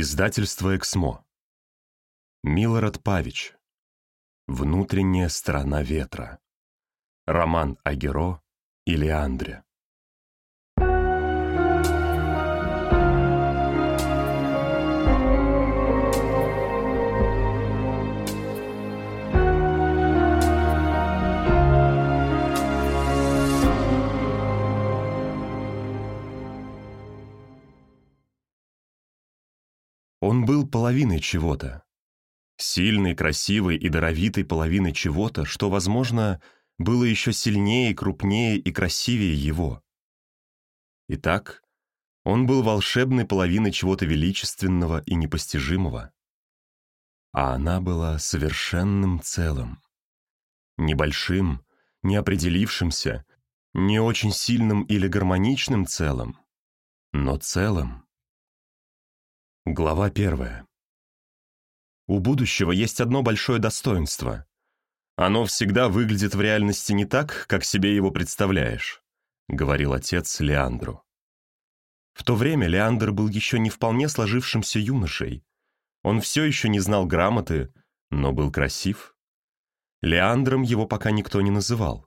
Издательство «Эксмо». Милорад Павич. Внутренняя сторона ветра. Роман о Геро и Леандре. Он был половиной чего-то. Сильной, красивой и даровитой половиной чего-то, что, возможно, было еще сильнее, крупнее и красивее его. Итак, он был волшебной половиной чего-то величественного и непостижимого. А она была совершенным целым. Небольшим, неопределившимся, не очень сильным или гармоничным целым, но целым. Глава первая. У будущего есть одно большое достоинство. Оно всегда выглядит в реальности не так, как себе его представляешь, говорил отец Леандру. В то время Леандр был еще не вполне сложившимся юношей. Он все еще не знал грамоты, но был красив. Леандром его пока никто не называл.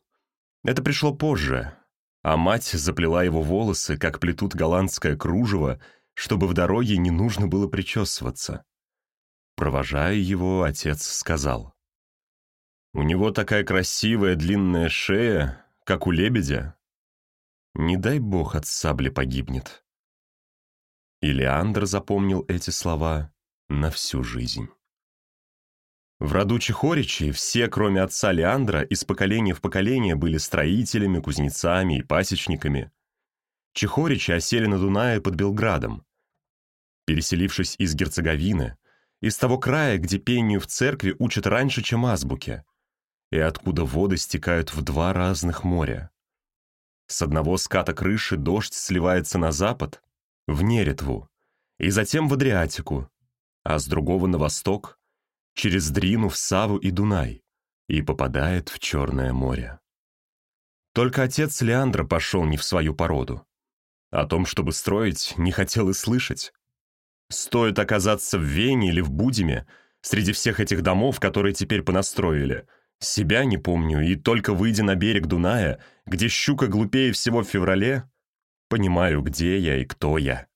Это пришло позже, а мать заплела его волосы, как плетут голландское кружево, чтобы в дороге не нужно было причесываться. Провожая его, отец сказал. «У него такая красивая длинная шея, как у лебедя. Не дай бог от сабли погибнет». И Леандр запомнил эти слова на всю жизнь. В роду Чехоричей все, кроме отца Леандра, из поколения в поколение были строителями, кузнецами и пасечниками. Чехоричи осели на Дунае под Белградом. Переселившись из Герцеговины, из того края, где пению в церкви учат раньше, чем азбуке, и откуда воды стекают в два разных моря. С одного ската крыши дождь сливается на запад, в Неретву, и затем в Адриатику, а с другого на восток, через Дрину в Саву и Дунай, и попадает в Черное море. Только отец Леандра пошел не в свою породу. О том, чтобы строить, не хотел и слышать. Стоит оказаться в Вене или в Будиме, среди всех этих домов, которые теперь понастроили. Себя не помню, и только выйдя на берег Дуная, где щука глупее всего в феврале, понимаю, где я и кто я.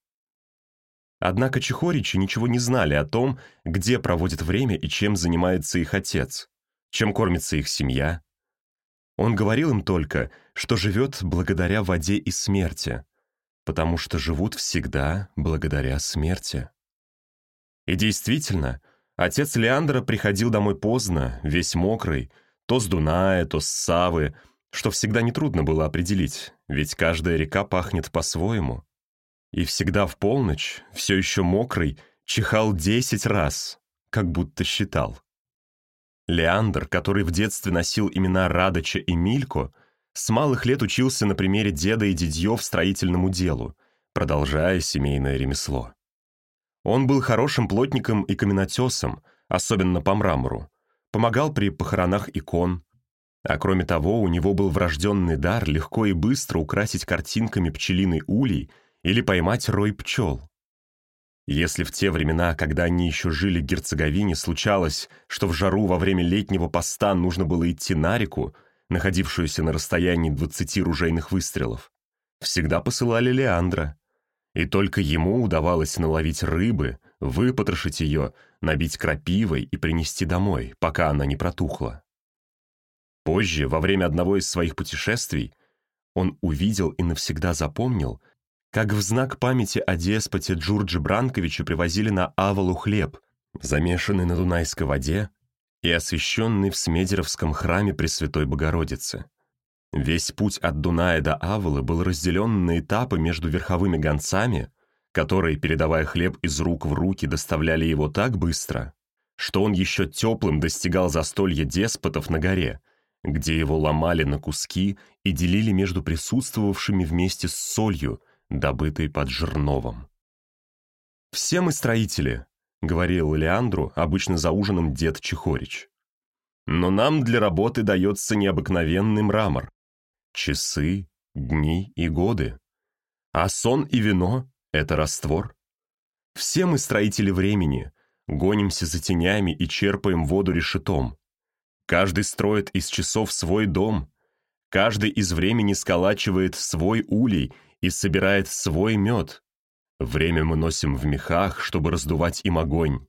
Однако чехоричи ничего не знали о том, где проводит время и чем занимается их отец, чем кормится их семья. Он говорил им только, что живет благодаря воде и смерти, потому что живут всегда благодаря смерти. И действительно, отец Леандра приходил домой поздно, весь мокрый, то с Дуная, то с Савы, что всегда нетрудно было определить, ведь каждая река пахнет по-своему. И всегда в полночь, все еще мокрый, чихал десять раз, как будто считал. Леандр, который в детстве носил имена Радоча и Милько, с малых лет учился на примере деда и дядьев строительному делу, продолжая семейное ремесло. Он был хорошим плотником и каменотесом, особенно по мрамору, помогал при похоронах икон, а кроме того, у него был врожденный дар легко и быстро украсить картинками пчелиный улей или поймать рой пчел. Если в те времена, когда они еще жили в Герцеговине, случалось, что в жару во время летнего поста нужно было идти на реку, находившуюся на расстоянии 20 ружейных выстрелов, всегда посылали Леандра. И только ему удавалось наловить рыбы, выпотрошить ее, набить крапивой и принести домой, пока она не протухла. Позже, во время одного из своих путешествий, он увидел и навсегда запомнил, как в знак памяти о деспоте Джурджи Бранковиче привозили на Авалу хлеб, замешанный на Дунайской воде и освященный в Смедеровском храме Пресвятой Богородицы. Весь путь от Дуная до Аволы был разделен на этапы между верховыми гонцами, которые, передавая хлеб из рук в руки, доставляли его так быстро, что он еще теплым достигал застолья деспотов на горе, где его ломали на куски и делили между присутствовавшими вместе с солью, добытой под жерновом. «Все мы строители», — говорил Леандру, обычно за ужином дед Чехорич. «Но нам для работы дается необыкновенный мрамор. Часы, дни и годы. А сон и вино — это раствор. Все мы строители времени, гонимся за тенями и черпаем воду решетом. Каждый строит из часов свой дом, каждый из времени сколачивает свой улей и собирает свой мед. Время мы носим в мехах, чтобы раздувать им огонь.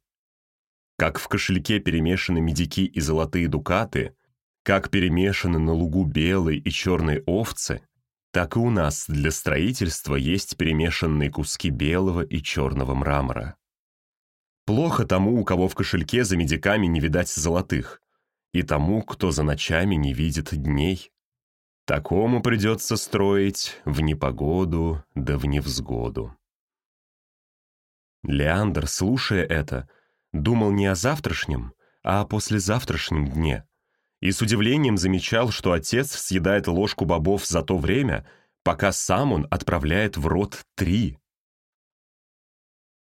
Как в кошельке перемешаны медики и золотые дукаты, как перемешаны на лугу белые и черные овцы, так и у нас для строительства есть перемешанные куски белого и черного мрамора. Плохо тому, у кого в кошельке за медиками не видать золотых, и тому, кто за ночами не видит дней. Такому придется строить в непогоду да в невзгоду. Леандр, слушая это, думал не о завтрашнем, а о послезавтрашнем дне, и с удивлением замечал, что отец съедает ложку бобов за то время, пока сам он отправляет в рот три.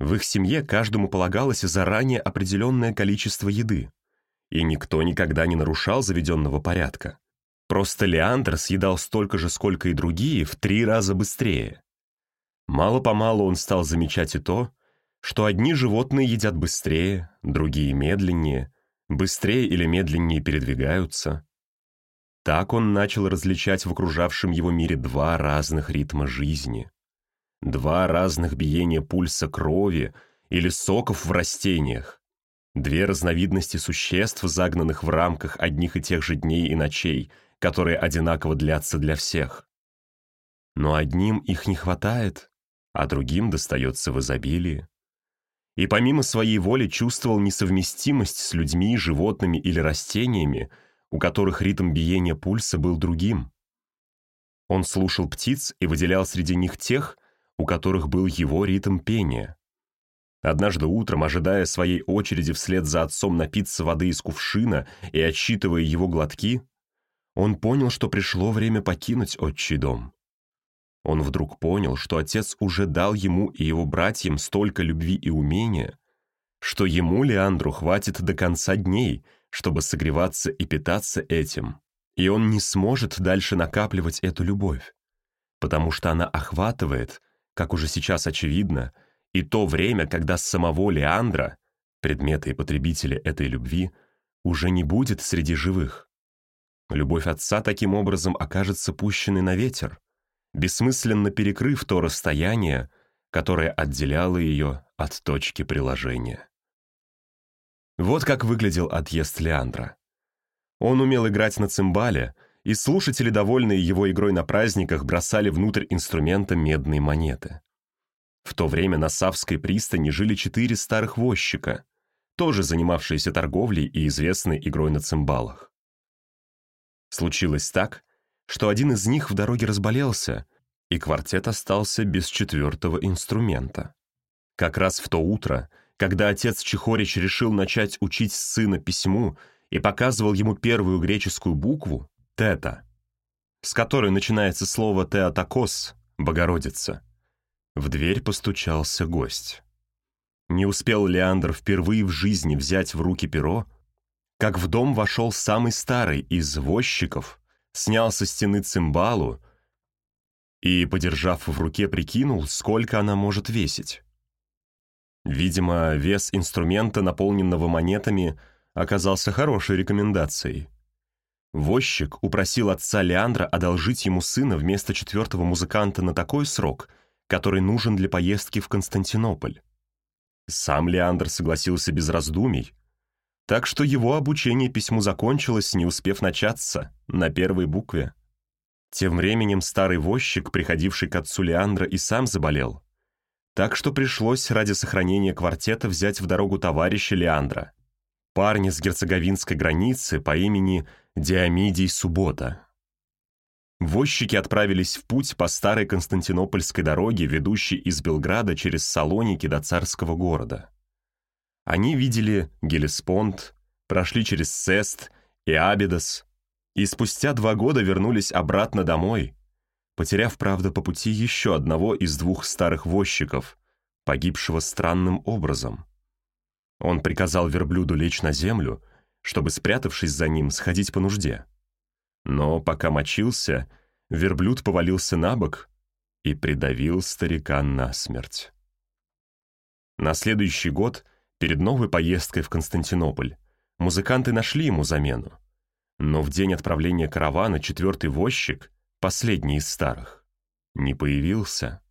В их семье каждому полагалось заранее определенное количество еды, и никто никогда не нарушал заведенного порядка. Просто Леандр съедал столько же, сколько и другие, в три раза быстрее. Мало-помалу он стал замечать и то, что одни животные едят быстрее, другие медленнее, быстрее или медленнее передвигаются. Так он начал различать в окружавшем его мире два разных ритма жизни. Два разных биения пульса крови или соков в растениях. Две разновидности существ, загнанных в рамках одних и тех же дней и ночей – которые одинаково длятся для всех. Но одним их не хватает, а другим достается в изобилии. И помимо своей воли чувствовал несовместимость с людьми, животными или растениями, у которых ритм биения пульса был другим. Он слушал птиц и выделял среди них тех, у которых был его ритм пения. Однажды утром, ожидая своей очереди вслед за отцом напиться воды из кувшина и отсчитывая его глотки, он понял, что пришло время покинуть отчий дом. Он вдруг понял, что отец уже дал ему и его братьям столько любви и умения, что ему, Леандру, хватит до конца дней, чтобы согреваться и питаться этим, и он не сможет дальше накапливать эту любовь, потому что она охватывает, как уже сейчас очевидно, и то время, когда самого Леандра, предмета и потребителя этой любви, уже не будет среди живых. Любовь отца таким образом окажется пущенной на ветер, бессмысленно перекрыв то расстояние, которое отделяло ее от точки приложения. Вот как выглядел отъезд Леандра. Он умел играть на цимбале, и слушатели, довольные его игрой на праздниках, бросали внутрь инструмента медные монеты. В то время на Савской пристани жили четыре старых возчика, тоже занимавшиеся торговлей и известной игрой на цимбалах. Случилось так, что один из них в дороге разболелся, и квартет остался без четвертого инструмента. Как раз в то утро, когда отец Чехорич решил начать учить сына письму и показывал ему первую греческую букву — «тета», с которой начинается слово «теотокос» — «богородица», в дверь постучался гость. Не успел Леандр впервые в жизни взять в руки перо, как в дом вошел самый старый из возчиков, снял со стены цимбалу и, подержав в руке, прикинул, сколько она может весить. Видимо, вес инструмента, наполненного монетами, оказался хорошей рекомендацией. Возчик упросил отца Леандра одолжить ему сына вместо четвертого музыканта на такой срок, который нужен для поездки в Константинополь. Сам Леандр согласился без раздумий, так что его обучение письму закончилось, не успев начаться, на первой букве. Тем временем старый возчик, приходивший к отцу Леандра, и сам заболел. Так что пришлось ради сохранения квартета взять в дорогу товарища Леандра, парня с герцеговинской границы по имени Диамидий Суббота. Возчики отправились в путь по старой Константинопольской дороге, ведущей из Белграда через Салоники до царского города. Они видели Гелеспонд, прошли через Сест и Абидос, и спустя два года вернулись обратно домой, потеряв, правда, по пути еще одного из двух старых возчиков, погибшего странным образом. Он приказал верблюду лечь на землю, чтобы, спрятавшись за ним, сходить по нужде. Но пока мочился, верблюд повалился на бок и придавил старика насмерть. На следующий год, перед новой поездкой в Константинополь, музыканты нашли ему замену. Но в день отправления каравана четвертый возчик, последний из старых, не появился.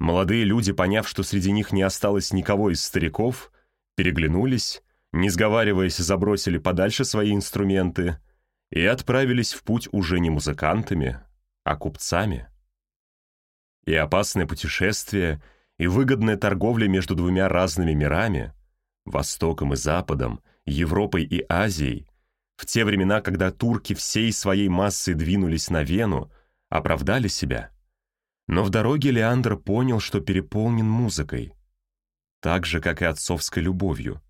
Молодые люди, поняв, что среди них не осталось никого из стариков, переглянулись, не сговариваясь, забросили подальше свои инструменты и отправились в путь уже не музыкантами, а купцами. И опасное путешествие, и выгодная торговля между двумя разными мирами, Востоком и Западом, Европой и Азией, в те времена, когда турки всей своей массой двинулись на Вену, оправдали себя. Но в дороге Леандр понял, что переполнен музыкой, так же, как и отцовской любовью,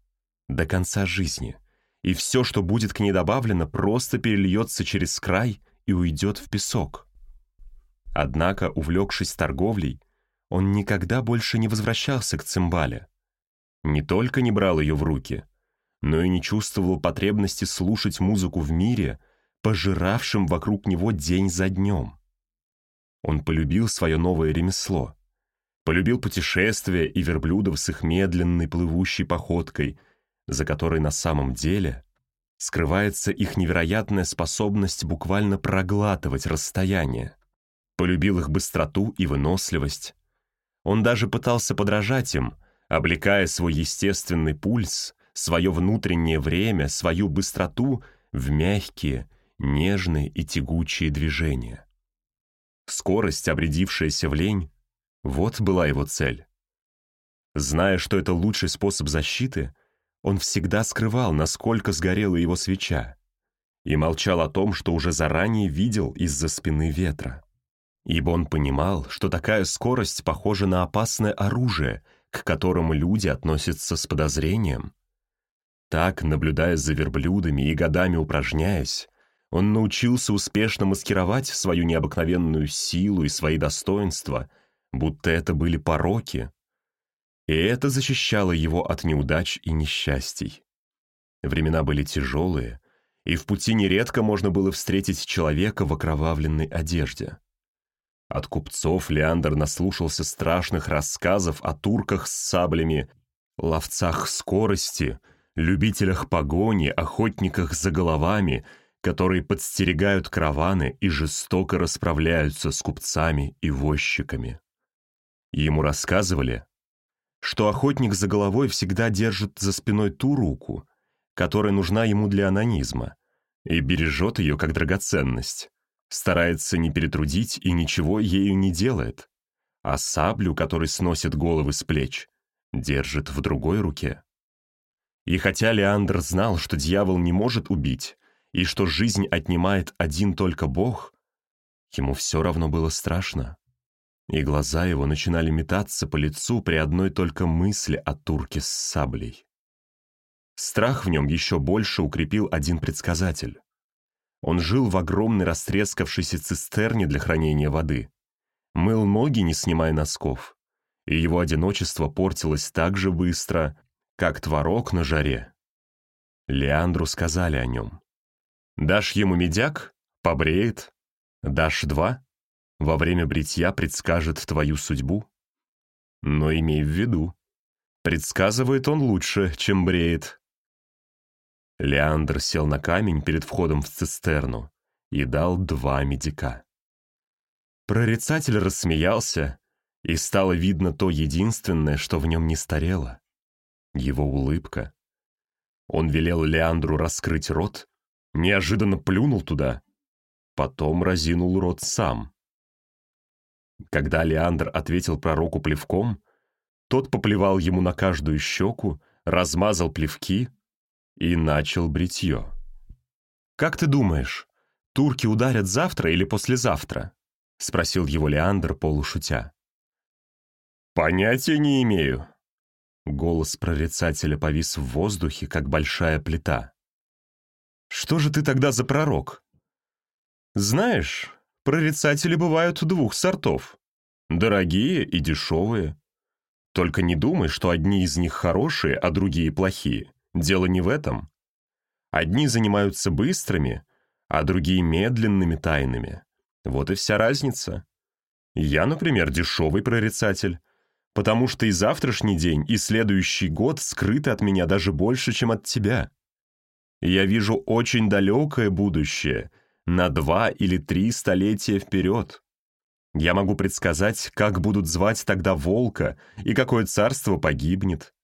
до конца жизни, и все, что будет к ней добавлено, просто перельется через край и уйдет в песок. Однако, увлекшись торговлей, он никогда больше не возвращался к цимбале. Не только не брал ее в руки, но и не чувствовал потребности слушать музыку в мире, пожиравшем вокруг него день за днем. Он полюбил свое новое ремесло. Полюбил путешествия и верблюдов с их медленной плывущей походкой, за которой на самом деле скрывается их невероятная способность буквально проглатывать расстояние полюбил их быстроту и выносливость. Он даже пытался подражать им, облекая свой естественный пульс, свое внутреннее время, свою быстроту в мягкие, нежные и тягучие движения. Скорость, обрядившаяся в лень, вот была его цель. Зная, что это лучший способ защиты, он всегда скрывал, насколько сгорела его свеча, и молчал о том, что уже заранее видел из-за спины ветра ибо он понимал, что такая скорость похожа на опасное оружие, к которому люди относятся с подозрением. Так, наблюдая за верблюдами и годами упражняясь, он научился успешно маскировать свою необыкновенную силу и свои достоинства, будто это были пороки. И это защищало его от неудач и несчастий. Времена были тяжелые, и в пути нередко можно было встретить человека в окровавленной одежде. От купцов Леандр наслушался страшных рассказов о турках с саблями, ловцах скорости, любителях погони, охотниках за головами, которые подстерегают караваны и жестоко расправляются с купцами и возчиками. Ему рассказывали, что охотник за головой всегда держит за спиной ту руку, которая нужна ему для анонизма, и бережет ее как драгоценность старается не перетрудить и ничего ею не делает, а саблю, который сносит головы с плеч, держит в другой руке. И хотя Леандр знал, что дьявол не может убить, и что жизнь отнимает один только Бог, ему все равно было страшно. И глаза его начинали метаться по лицу при одной только мысли о турке с саблей. Страх в нем еще больше укрепил один предсказатель. Он жил в огромной растрескавшейся цистерне для хранения воды. Мыл ноги, не снимая носков. И его одиночество портилось так же быстро, как творог на жаре. Леандру сказали о нем. «Дашь ему медяк? Побреет. Дашь два? Во время бритья предскажет твою судьбу. Но имей в виду, предсказывает он лучше, чем бреет». Леандр сел на камень перед входом в цистерну и дал два медика. Прорицатель рассмеялся, и стало видно то единственное, что в нем не старело — его улыбка. Он велел Леандру раскрыть рот, неожиданно плюнул туда, потом разинул рот сам. Когда Леандр ответил пророку плевком, тот поплевал ему на каждую щеку, размазал плевки — и начал бритье. «Как ты думаешь, турки ударят завтра или послезавтра?» — спросил его Леандр полушутя. «Понятия не имею». Голос прорицателя повис в воздухе, как большая плита. «Что же ты тогда за пророк?» «Знаешь, прорицатели бывают двух сортов. Дорогие и дешевые. Только не думай, что одни из них хорошие, а другие плохие. Дело не в этом. Одни занимаются быстрыми, а другие медленными тайнами. Вот и вся разница. Я, например, дешевый прорицатель. потому что и завтрашний день, и следующий год скрыты от меня даже больше, чем от тебя. Я вижу очень далекое будущее, на два или три столетия вперед. Я могу предсказать, как будут звать тогда волка и какое царство погибнет.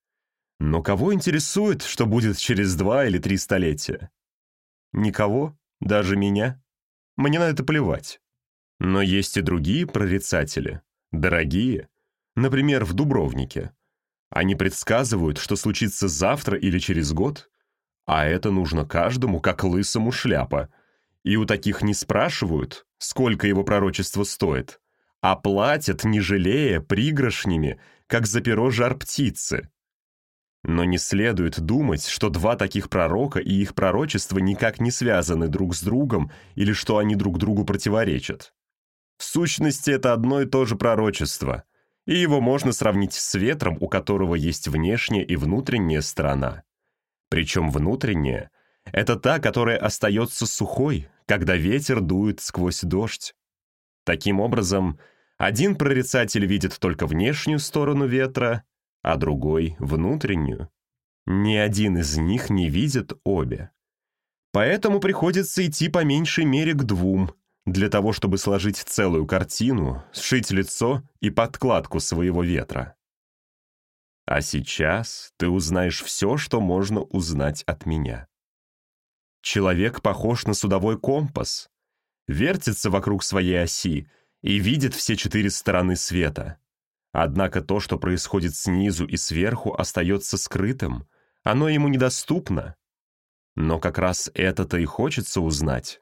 Но кого интересует, что будет через два или три столетия? Никого, даже меня. Мне на это плевать. Но есть и другие прорицатели, дорогие, например, в Дубровнике. Они предсказывают, что случится завтра или через год, а это нужно каждому, как лысому шляпа. И у таких не спрашивают, сколько его пророчество стоит, а платят, не жалея, пригоршнями, как за перо жар птицы. Но не следует думать, что два таких пророка и их пророчества никак не связаны друг с другом или что они друг другу противоречат. В сущности, это одно и то же пророчество, и его можно сравнить с ветром, у которого есть внешняя и внутренняя сторона. Причем внутренняя — это та, которая остается сухой, когда ветер дует сквозь дождь. Таким образом, один прорицатель видит только внешнюю сторону ветра, а другой — внутреннюю. Ни один из них не видит обе. Поэтому приходится идти по меньшей мере к двум, для того, чтобы сложить целую картину, сшить лицо и подкладку своего ветра. А сейчас ты узнаешь все, что можно узнать от меня. Человек похож на судовой компас, вертится вокруг своей оси и видит все четыре стороны света. Однако то, что происходит снизу и сверху, остается скрытым, оно ему недоступно. Но как раз это-то и хочется узнать.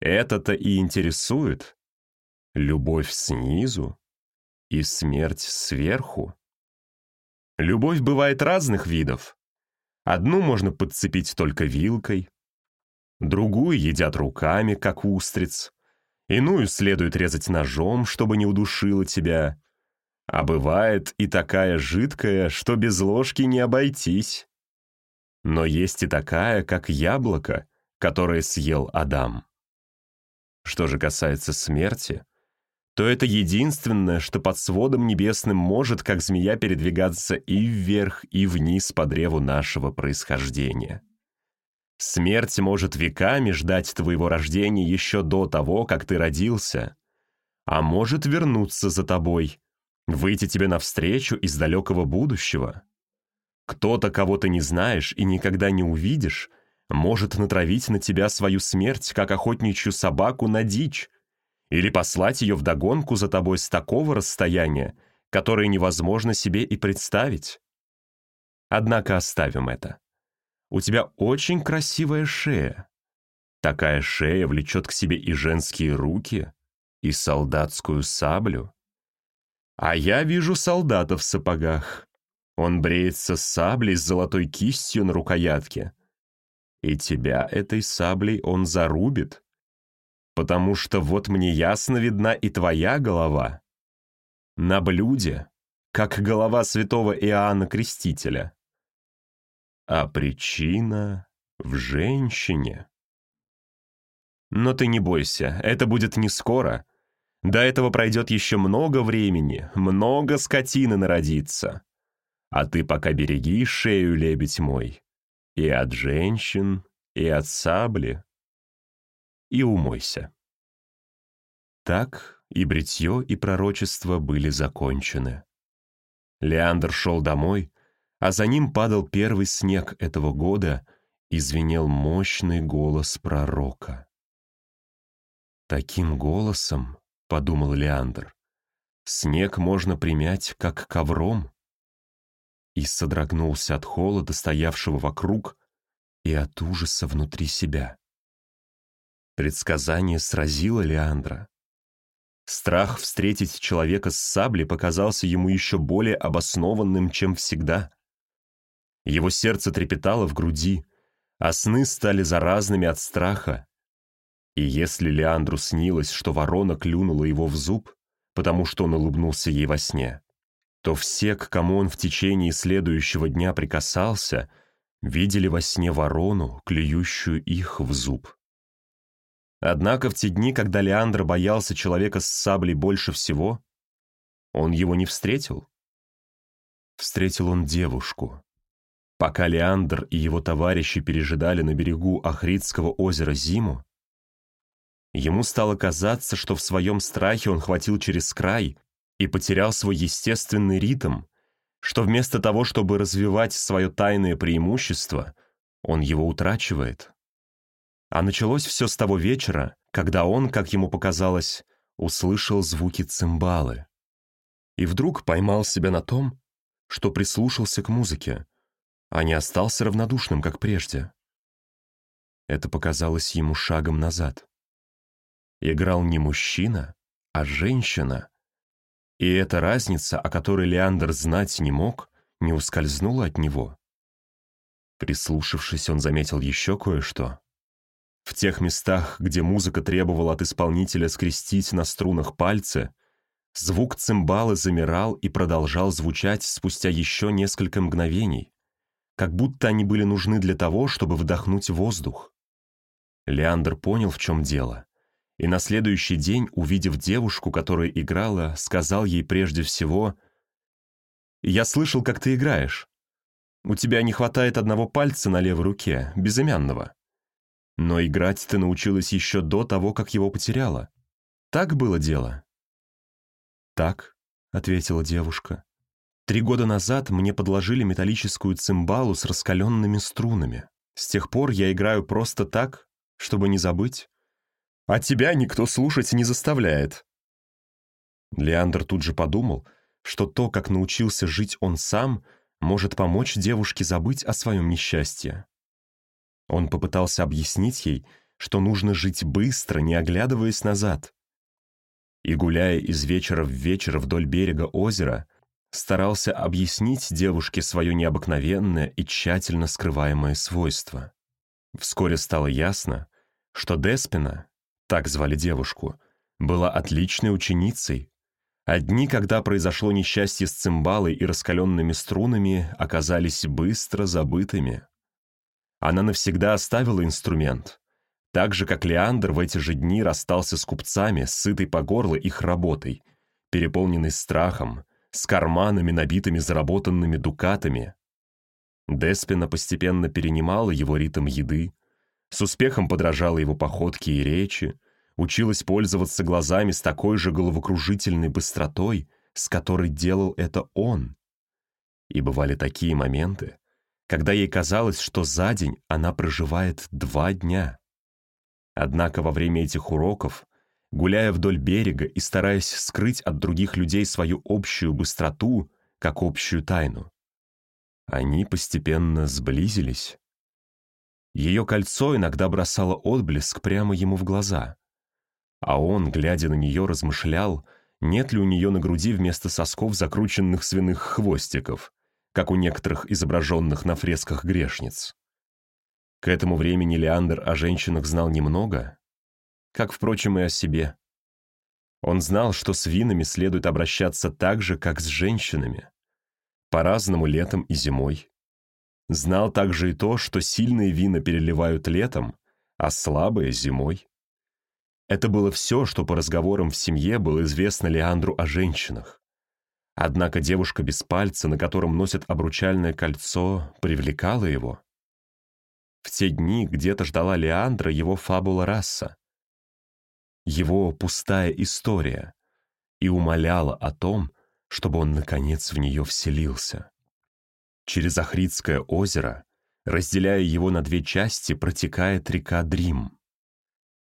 Это-то и интересует. Любовь снизу и смерть сверху. Любовь бывает разных видов. Одну можно подцепить только вилкой, другую едят руками, как устриц, иную следует резать ножом, чтобы не удушило тебя, а бывает и такая жидкая, что без ложки не обойтись. Но есть и такая, как яблоко, которое съел Адам. Что же касается смерти, то это единственное, что под сводом небесным может, как змея, передвигаться и вверх, и вниз по древу нашего происхождения. Смерть может веками ждать твоего рождения еще до того, как ты родился, а может вернуться за тобой, выйти тебе навстречу из далекого будущего. Кто-то, кого ты не знаешь и никогда не увидишь, может натравить на тебя свою смерть, как охотничью собаку на дичь, или послать ее вдогонку за тобой с такого расстояния, которое невозможно себе и представить. Однако оставим это. У тебя очень красивая шея. Такая шея влечет к себе и женские руки, и солдатскую саблю. А я вижу солдата в сапогах. Он бреется саблей с золотой кистью на рукоятке — и тебя этой саблей он зарубит, потому что вот мне ясно видна и твоя голова. На блюде, как голова святого Иоанна Крестителя. А причина в женщине. Но ты не бойся, это будет не скоро. До этого пройдет еще много времени, много скотины народится. А ты пока береги шею, лебедь мой. И от женщин, и от сабли. И умойся. Так и бритье, и пророчество были закончены. Леандр шел домой, а за ним падал первый снег этого года, и звенел мощный голос пророка. «Таким голосом, — подумал Леандр, — снег можно примять, как ковром, и содрогнулся от холода, стоявшего вокруг, и от ужаса внутри себя. Предсказание сразило Леандра. Страх встретить человека с саблей показался ему еще более обоснованным, чем всегда. Его сердце трепетало в груди, а сны стали заразными от страха. И если Леандру снилось, что ворона клюнула его в зуб, потому что он улыбнулся ей во сне, то все, к кому он в течение следующего дня прикасался, видели во сне ворону, клюющую их в зуб. Однако в те дни, когда Леандр боялся человека с саблей больше всего, он его не встретил. встретил он девушку. Пока Леандр и его товарищи пережидали на берегу Ахридского озера зиму, ему стало казаться, что в своем страхе он хватил через край и потерял свой естественный ритм, что вместо того, чтобы развивать свое тайное преимущество, он его утрачивает. А началось все с того вечера, когда он, как ему показалось, услышал звуки цимбалы. И вдруг поймал себя на том, что прислушался к музыке, а не остался равнодушным, как прежде. Это показалось ему шагом назад. Играл не мужчина, а женщина. И эта разница, о которой Леандр знать не мог, не ускользнула от него. Прислушавшись, он заметил еще кое-что. В тех местах, где музыка требовала от исполнителя скрестить на струнах пальцы, звук цимбалы замирал и продолжал звучать спустя еще несколько мгновений, как будто они были нужны для того, чтобы вдохнуть воздух. Леандр понял, в чем дело, и на следующий день, увидев девушку, которая играла, сказал ей прежде всего «Я слышал, как ты играешь. У тебя не хватает одного пальца на левой руке, безымянного». Но играть ты научилась еще до того, как его потеряла. Так было дело?» «Так», — ответила девушка. «Три года назад мне подложили металлическую цимбалу с раскаленными струнами. С тех пор я играю просто так, чтобы не забыть. А тебя никто слушать не заставляет». Леандр тут же подумал, что то, как научился жить он сам, может помочь девушке забыть о своем несчастье. Он попытался объяснить ей, что нужно жить быстро, не оглядываясь назад. И, гуляя из вечера в вечер вдоль берега озера, старался объяснить девушке свое необыкновенное и тщательно скрываемое свойство. Вскоре стало ясно, что Деспина, так звали девушку, была отличной ученицей. Одни, когда произошло несчастье с цимбалой и раскаленными струнами, оказались быстро забытыми. Она навсегда оставила инструмент. Так же, как Леандр в эти же дни расстался с купцами, сытый по горло их работой, переполненный страхом, с карманами, набитыми заработанными дукатами. Деспина постепенно перенимала его ритм еды, с успехом подражала его походке и речи, училась пользоваться глазами с такой же головокружительной быстротой, с которой делал это он. И бывали такие моменты, когда ей казалось, что за день она проживает два дня. Однако во время этих уроков, гуляя вдоль берега и стараясь скрыть от других людей свою общую быстроту, как общую тайну, они постепенно сблизились. Ее кольцо иногда бросало отблеск прямо ему в глаза, а он, глядя на нее, размышлял, нет ли у нее на груди вместо сосков закрученных свиных хвостиков, как у некоторых изображенных на фресках грешниц. К этому времени Леандр о женщинах знал немного, как, впрочем, и о себе. Он знал, что с винами следует обращаться так же, как с женщинами, по-разному летом и зимой. Знал также и то, что сильные вина переливают летом, а слабые — зимой. Это было все, что по разговорам в семье было известно Леандру о женщинах. Однако девушка без пальца, на котором носят обручальное кольцо, привлекала его. В те дни где-то ждала Леандра его фабула раса, его пустая история, и умоляла о том, чтобы он, наконец, в нее вселился. Через Ахридское озеро, разделяя его на две части, протекает река Дрим.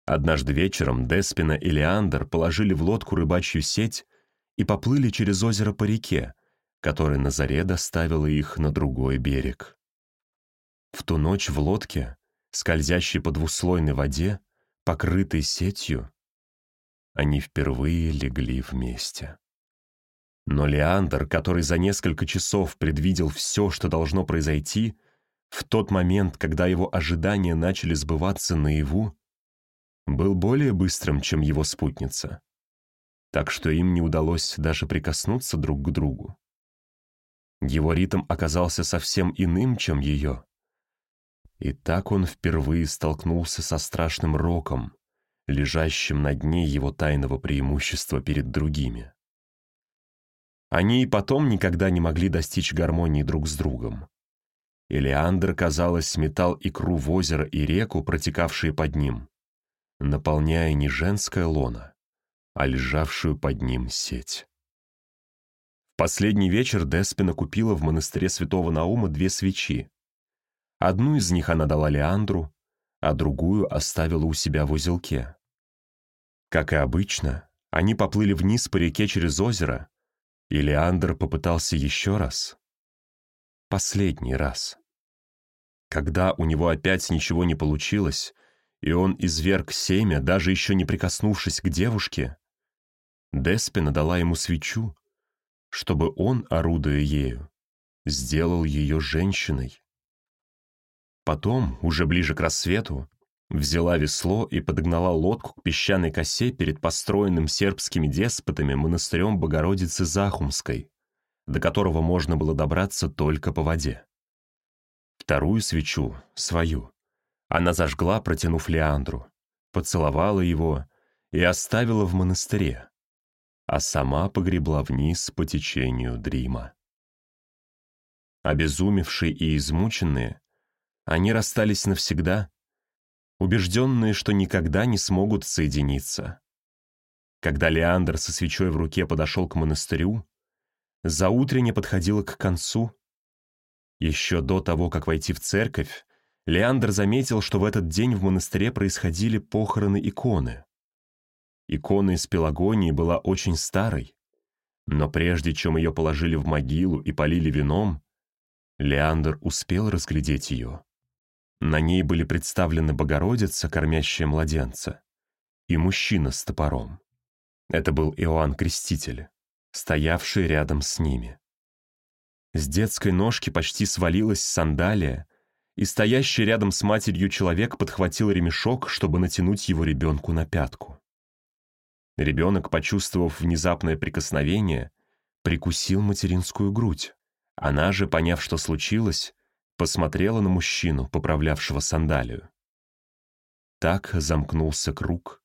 Однажды вечером Деспина и Леандр положили в лодку рыбачью сеть и поплыли через озеро по реке, которая на заре доставила их на другой берег. В ту ночь в лодке, скользящей по двуслойной воде, покрытой сетью, они впервые легли вместе. Но Леандр, который за несколько часов предвидел все, что должно произойти, в тот момент, когда его ожидания начали сбываться наяву, был более быстрым, чем его спутница так что им не удалось даже прикоснуться друг к другу. Его ритм оказался совсем иным, чем ее. И так он впервые столкнулся со страшным роком, лежащим на дне его тайного преимущества перед другими. Они и потом никогда не могли достичь гармонии друг с другом. Элеандр, казалось, сметал икру в озеро и реку, протекавшие под ним, наполняя не женское лоно, а лежавшую под ним сеть. В последний вечер Деспина купила в монастыре святого Наума две свечи. Одну из них она дала Леандру, а другую оставила у себя в узелке. Как и обычно, они поплыли вниз по реке через озеро, и Леандр попытался еще раз. Последний раз. Когда у него опять ничего не получилось, и он изверг семя, даже еще не прикоснувшись к девушке, Деспина дала ему свечу, чтобы он, орудуя ею, сделал ее женщиной. Потом, уже ближе к рассвету, взяла весло и подогнала лодку к песчаной косе перед построенным сербскими деспотами монастырем Богородицы Захумской, до которого можно было добраться только по воде. Вторую свечу, свою, она зажгла, протянув Леандру, поцеловала его и оставила в монастыре, а сама погребла вниз по течению Дрима. Обезумевшие и измученные, они расстались навсегда, убежденные, что никогда не смогут соединиться. Когда Леандр со свечой в руке подошел к монастырю, заутренне подходило к концу. Еще до того, как войти в церковь, Леандр заметил, что в этот день в монастыре происходили похороны иконы. Икона из Пелагонии была очень старой, но прежде чем ее положили в могилу и полили вином, Леандр успел разглядеть ее. На ней были представлены Богородица, кормящая младенца, и мужчина с топором. Это был Иоанн Креститель, стоявший рядом с ними. С детской ножки почти свалилась сандалия, и стоящий рядом с матерью человек подхватил ремешок, чтобы натянуть его ребенку на пятку. Ребенок, почувствовав внезапное прикосновение, прикусил материнскую грудь. Она же, поняв, что случилось, посмотрела на мужчину, поправлявшего сандалию. Так замкнулся круг.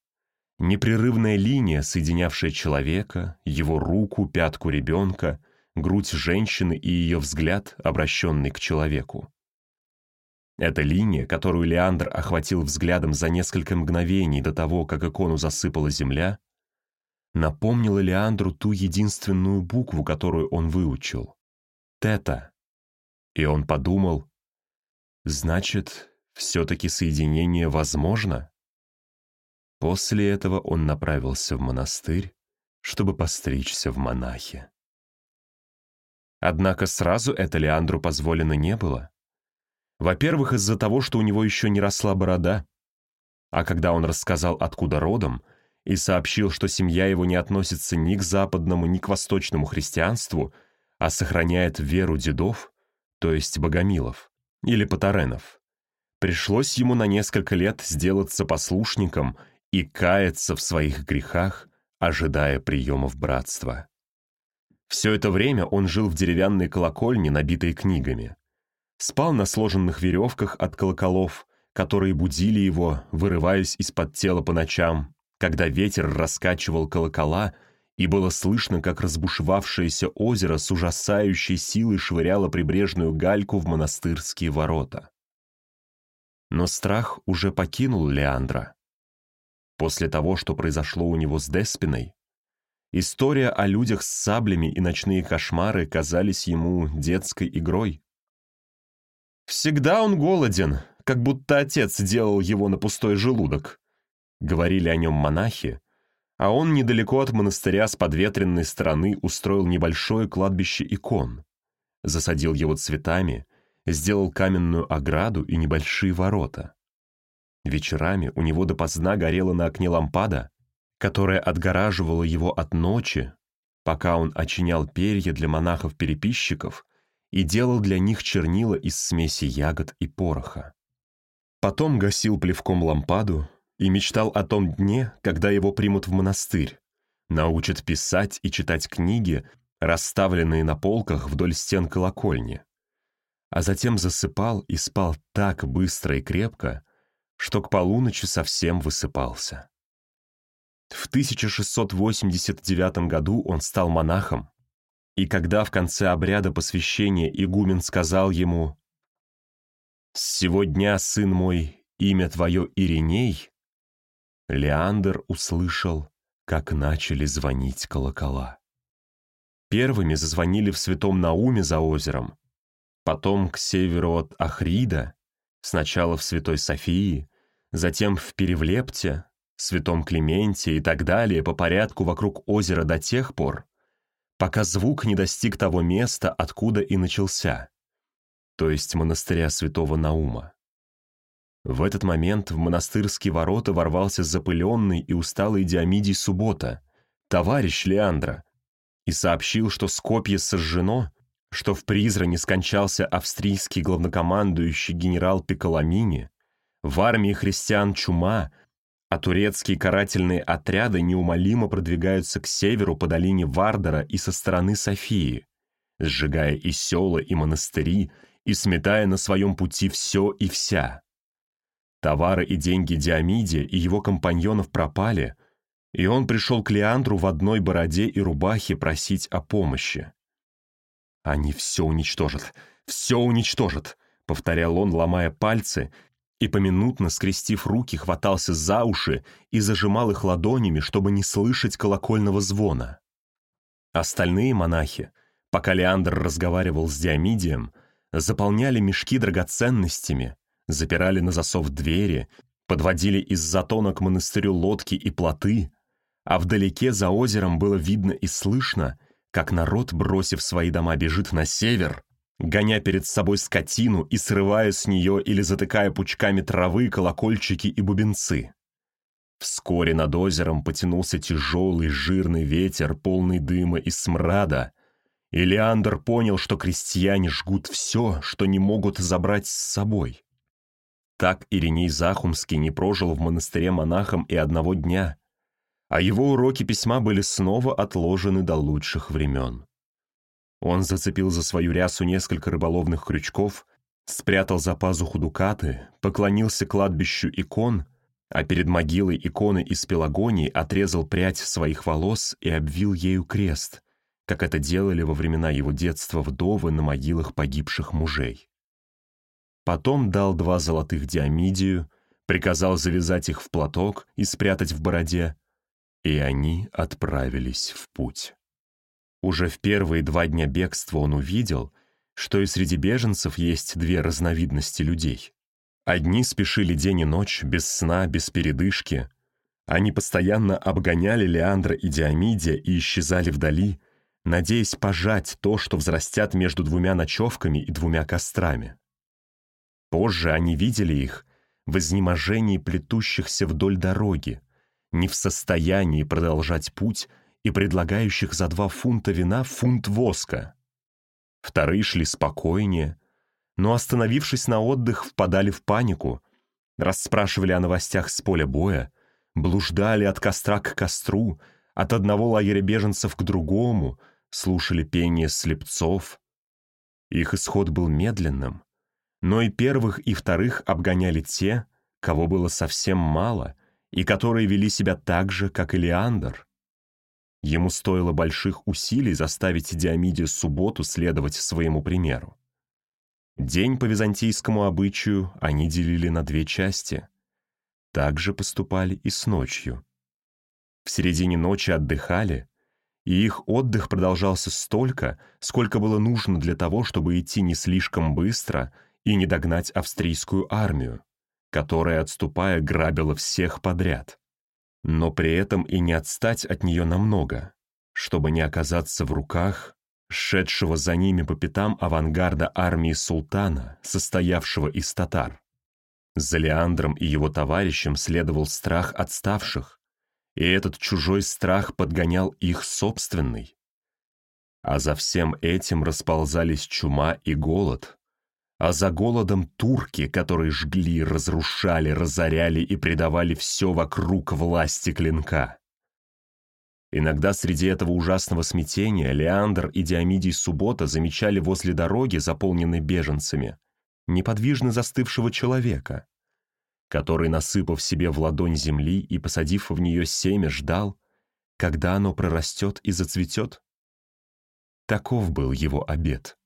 Непрерывная линия, соединявшая человека, его руку, пятку ребенка, грудь женщины и ее взгляд, обращенный к человеку. Эта линия, которую Леандр охватил взглядом за несколько мгновений до того, как икону засыпала земля, напомнила Леандру ту единственную букву, которую он выучил — тета. И он подумал, значит, все-таки соединение возможно? После этого он направился в монастырь, чтобы постричься в монахи. Однако сразу это Леандру позволено не было. Во-первых, из-за того, что у него еще не росла борода. А когда он рассказал, откуда родом, и сообщил, что семья его не относится ни к западному, ни к восточному христианству, а сохраняет веру дедов, то есть богомилов, или патаренов. Пришлось ему на несколько лет сделаться послушником и каяться в своих грехах, ожидая приемов братства. Все это время он жил в деревянной колокольне, набитой книгами. Спал на сложенных веревках от колоколов, которые будили его, вырываясь из-под тела по ночам, когда ветер раскачивал колокола — и было слышно, как разбушевавшееся озеро с ужасающей силой швыряло прибрежную гальку в монастырские ворота. Но страх уже покинул Леандра. После того, что произошло у него с Деспиной, история о людях с саблями и ночные кошмары казались ему детской игрой. «Всегда он голоден, как будто отец делал его на пустой желудок», — говорили о нем монахи, а он недалеко от монастыря с подветренной стороны устроил небольшое кладбище икон, засадил его цветами, сделал каменную ограду и небольшие ворота. Вечерами у него допоздна горела на окне лампада, которая отгораживала его от ночи, пока он очинял перья для монахов-переписчиков и делал для них чернила из смеси ягод и пороха. Потом гасил плевком лампаду, и мечтал о том дне, когда его примут в монастырь, научат писать и читать книги, расставленные на полках вдоль стен колокольни. А затем засыпал и спал так быстро и крепко, что к полуночи совсем высыпался. В 1689 году он стал монахом И когда в конце обряда посвящения игумен сказал ему «С сего дня, сын мой, имя твое Ириней», Леандр услышал, как начали звонить колокола. Первыми зазвонили в Святом Науме за озером, потом к северу от Ахрида, сначала в Святой Софии, затем в Перевлепте, Святом Клименте и так далее по порядку вокруг озера до тех пор, пока звук не достиг того места, откуда и начался, то есть монастыря Святого Наума. В этот момент в монастырские ворота ворвался запыленный и усталый Диамидий Суббота, товарищ Леандра, и сообщил, что Скопье сожжено, что в Призране скончался австрийский главнокомандующий генерал Пиколамини, в армии христиан чума, а турецкие карательные отряды неумолимо продвигаются к северу по долине Вардера и со стороны Софии, сжигая и села, и монастыри, и сметая на своем пути все и вся. Товары и деньги Диамидия и его компаньонов пропали, и он пришел к Леандру в одной бороде и рубахе просить о помощи. «Они все уничтожат, все уничтожат», — повторял он, ломая пальцы, и поминутно, скрестив руки, хватался за уши и зажимал их ладонями, чтобы не слышать колокольного звона. Остальные монахи, пока Леандр разговаривал с Диамидием, заполняли мешки драгоценностями, запирали на засов двери, подводили из затона к монастырю лодки и плоты, а вдалеке за озером было видно и слышно, как народ, бросив свои дома, бежит на север, гоня перед собой скотину и срывая с нее или затыкая пучками травы колокольчики и бубенцы. Вскоре над озером потянулся тяжелый жирный ветер, полный дыма и смрада, и Леандр понял, что крестьяне жгут все, что не могут забрать с собой. Так Ириней Захумский не прожил в монастыре монахом и одного дня, а его уроки письма были снова отложены до лучших времен. Он зацепил за свою рясу несколько рыболовных крючков, спрятал за пазуху дукаты, поклонился кладбищу икон, а перед могилой иконы из пелагонии отрезал прядь своих волос и обвил ею крест, как это делали во времена его детства вдовы на могилах погибших мужей. Потом дал два золотых диамидию, приказал завязать их в платок и спрятать в бороде, и они отправились в путь. Уже в первые два дня бегства он увидел, что и среди беженцев есть две разновидности людей. Одни спешили день и ночь, без сна, без передышки. Они постоянно обгоняли Леандра и Диамидия и исчезали вдали, надеясь пожать то, что взрастят между двумя ночевками и двумя кострами. Позже они видели их в изнеможении плетущихся вдоль дороги, не в состоянии продолжать путь и предлагающих за два фунта вина фунт воска. Вторые шли спокойнее, но, остановившись на отдых, впадали в панику, расспрашивали о новостях с поля боя, блуждали от костра к костру, от одного лагеря беженцев к другому, слушали пение слепцов. Их исход был медленным, но и первых, и вторых обгоняли те, кого было совсем мало, и которые вели себя так же, как и Леандр. Ему стоило больших усилий заставить Диамидию субботу следовать своему примеру. День по византийскому обычаю они делили на две части. Так же поступали и с ночью. В середине ночи отдыхали, и их отдых продолжался столько, сколько было нужно для того, чтобы идти не слишком быстро — и не догнать австрийскую армию, которая, отступая, грабила всех подряд. Но при этом и не отстать от нее намного, чтобы не оказаться в руках шедшего за ними по пятам авангарда армии султана, состоявшего из татар. За Леандром и его товарищам следовал страх отставших, и этот чужой страх подгонял их собственный. А за всем этим расползались чума и голод, а за голодом турки, которые жгли, разрушали, разоряли и предавали все вокруг власти клинка. Иногда среди этого ужасного смятения Леандр и Диамидий Суббота замечали возле дороги, заполненной беженцами, неподвижно застывшего человека, который, насыпав себе в ладонь земли и посадив в нее семя, ждал, когда оно прорастет и зацветет. Таков был его обет.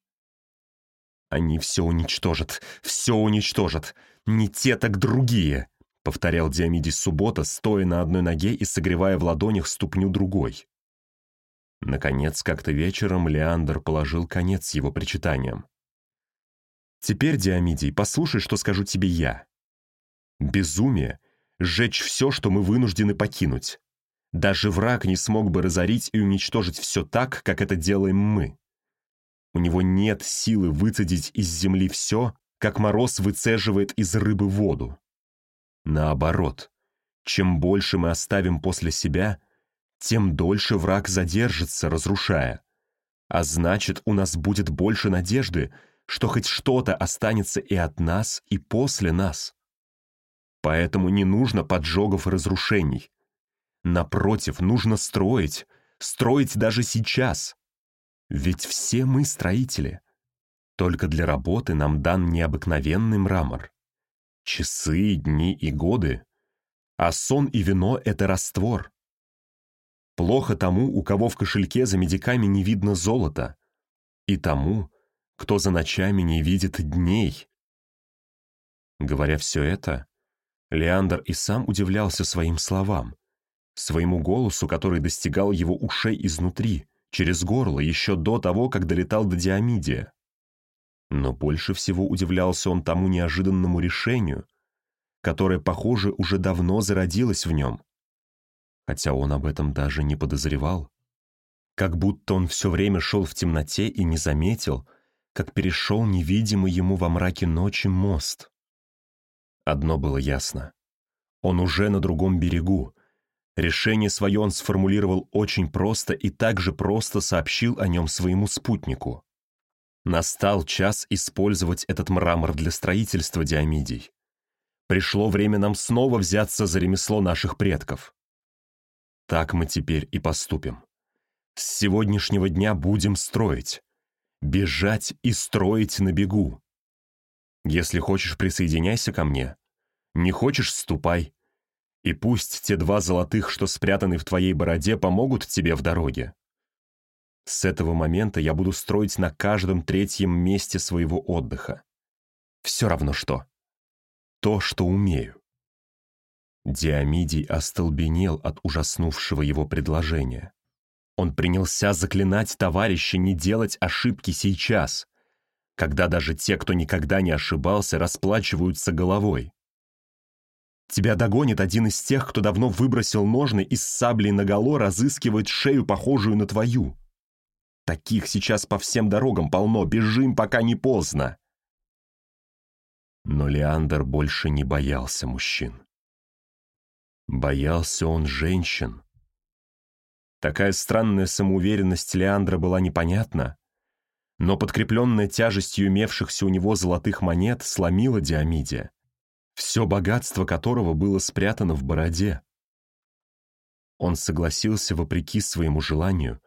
«Они все уничтожат, все уничтожат. Не те, так другие», — повторял Диамидис Суббота, стоя на одной ноге и согревая в ладонях ступню другой. Наконец, как-то вечером Леандр положил конец его причитаниям. «Теперь, Диамидий, послушай, что скажу тебе я. Безумие — сжечь все, что мы вынуждены покинуть. Даже враг не смог бы разорить и уничтожить все так, как это делаем мы. У него нет силы выцедить из земли все, как мороз выцеживает из рыбы воду. Наоборот, чем больше мы оставим после себя, тем дольше враг задержится, разрушая. А значит, у нас будет больше надежды, что хоть что-то останется и от нас, и после нас. Поэтому не нужно поджогов и разрушений. Напротив, нужно строить, строить даже сейчас. Ведь все мы строители. Только для работы нам дан необыкновенный мрамор. Часы, дни и годы. А сон и вино — это раствор. Плохо тому, у кого в кошельке за медиками не видно золота, и тому, кто за ночами не видит дней. Говоря все это, Леандр и сам удивлялся своим словам своему голосу, который достигал его ушей изнутри, через горло, еще до того, как долетал до Диамидия. Но больше всего удивлялся он тому неожиданному решению, которое, похоже, уже давно зародилось в нем, хотя он об этом даже не подозревал. Как будто он все время шел в темноте и не заметил, как перешел невидимый ему во мраке ночи мост. Одно было ясно. Он уже на другом берегу, Решение свое он сформулировал очень просто и также просто сообщил о нем своему спутнику. Настал час использовать этот мрамор для строительства Диамидий. Пришло время нам снова взяться за ремесло наших предков. Так мы теперь и поступим. С сегодняшнего дня будем строить. Бежать и строить на бегу. Если хочешь, присоединяйся ко мне. Не хочешь, ступай. И пусть те два золотых, что спрятаны в твоей бороде, помогут тебе в дороге. С этого момента я буду строить на каждом третьем месте своего отдыха. Все равно что. То, что умею. Диамидий остолбенел от ужаснувшего его предложения. Он принялся заклинать товарища не делать ошибки сейчас, когда даже те, кто никогда не ошибался, расплачиваются головой. Тебя догонит один из тех, кто давно выбросил ножны и с саблей наголо разыскивает шею, похожую на твою. Таких сейчас по всем дорогам полно, бежим, пока не поздно. Но Леандр больше не боялся мужчин. Боялся он женщин. Такая странная самоуверенность Леандра была непонятна, но подкрепленная тяжестью имевшихся у него золотых монет сломила Диамидия все богатство которого было спрятано в бороде. Он согласился вопреки своему желанию,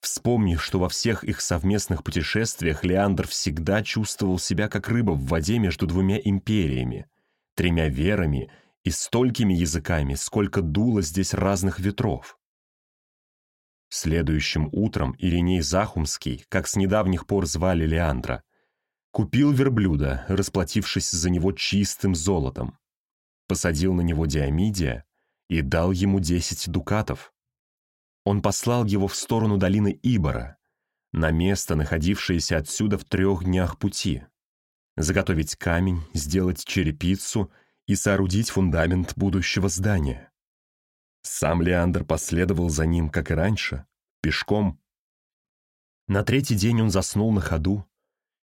вспомнив, что во всех их совместных путешествиях Леандр всегда чувствовал себя как рыба в воде между двумя империями, тремя верами и столькими языками, сколько дуло здесь разных ветров. Следующим утром Ириней Захумский, как с недавних пор звали Леандра, Купил верблюда, расплатившись за него чистым золотом. Посадил на него Диамидия и дал ему десять дукатов. Он послал его в сторону долины Ибора, на место, находившееся отсюда в трех днях пути. Заготовить камень, сделать черепицу и соорудить фундамент будущего здания. Сам Леандр последовал за ним, как и раньше, пешком. На третий день он заснул на ходу,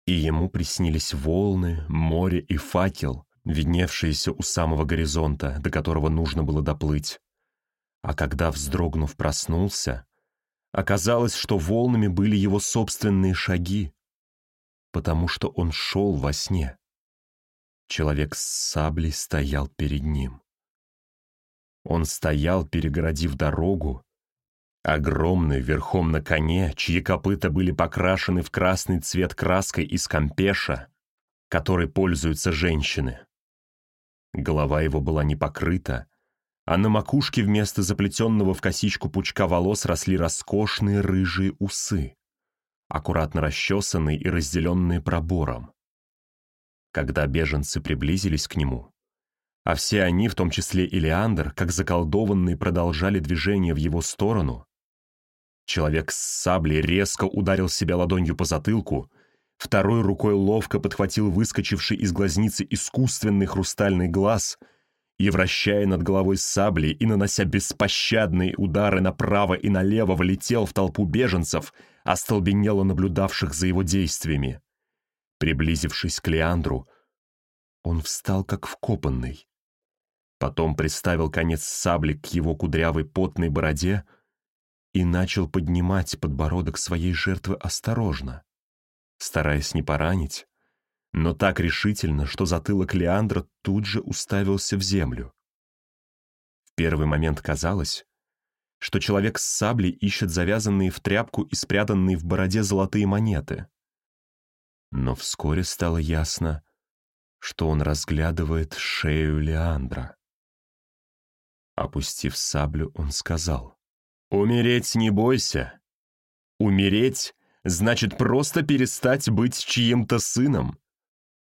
и ему приснились волны, море и факел, видневшиеся у самого горизонта, до которого нужно было доплыть. А когда, вздрогнув, проснулся, оказалось, что волнами были его собственные шаги, потому что он шел во сне. Человек с саблей стоял перед ним. Он стоял, перегородив дорогу, Огромный, верхом на коне, чьи копыта были покрашены в красный цвет краской из кампеша, которой пользуются женщины. Голова его была не покрыта, а на макушке вместо заплетенного в косичку пучка волос росли роскошные рыжие усы. аккуратно расчесанные и разделенные пробором. Когда беженцы приблизились к нему, а все они, в том числе и Леандр, как заколдованные, продолжали движение в его сторону, человек с саблей резко ударил себя ладонью по затылку, второй рукой ловко подхватил выскочивший из глазницы искусственный хрустальный глаз и, вращая над головой сабли и нанося беспощадные удары направо и налево, влетел в толпу беженцев, остолбенело наблюдавших за его действиями. Приблизившись к Леандру, он встал как вкопанный. Потом приставил конец сабли к его кудрявой потной бороде и начал поднимать подбородок своей жертвы осторожно, стараясь не поранить, но так решительно, что затылок Леандра тут же уставился в землю. В первый момент казалось, что человек с саблей ищет завязанные в тряпку и спрятанные в бороде золотые монеты. Но вскоре стало ясно, что он разглядывает шею Леандра. Опустив саблю, он сказал, «Умереть не бойся. Умереть значит просто перестать быть чьим-то сыном.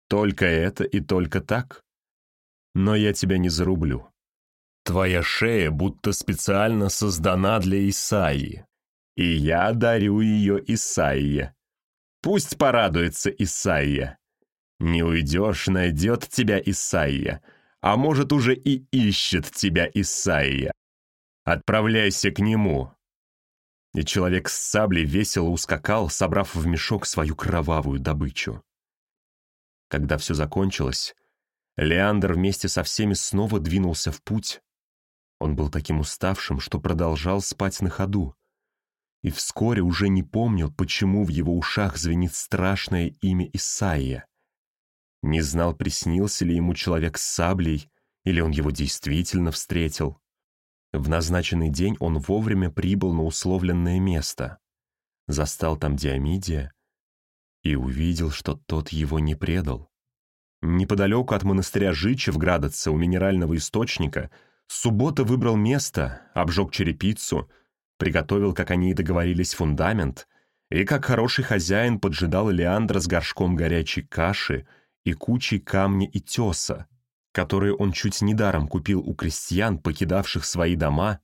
Только это и только так. Но я тебя не зарублю. Твоя шея будто специально создана для Исаии, и я дарю ее Исаие. Пусть порадуется Исаия. Не уйдешь, найдет тебя Исаия, а может, уже и ищет тебя Исаия. Отправляйся к нему». И человек с саблей весело ускакал, собрав в мешок свою кровавую добычу. Когда все закончилось, Леандр вместе со всеми снова двинулся в путь. Он был таким уставшим, что продолжал спать на ходу. И вскоре уже не помнил, почему в его ушах звенит страшное имя Исаия. Не знал, приснился ли ему человек с саблей, или он его действительно встретил. В назначенный день он вовремя прибыл на условленное место, застал там Диомидия и увидел, что тот его не предал. Неподалеку от монастыря Жичи в Градоце у минерального источника Суббота выбрал место, обжег черепицу, приготовил, как они и договорились, фундамент, и как хороший хозяин поджидал Леандра с горшком горячей каши — и кучей камня и теса, которые он чуть недаром купил у крестьян, покидавших свои дома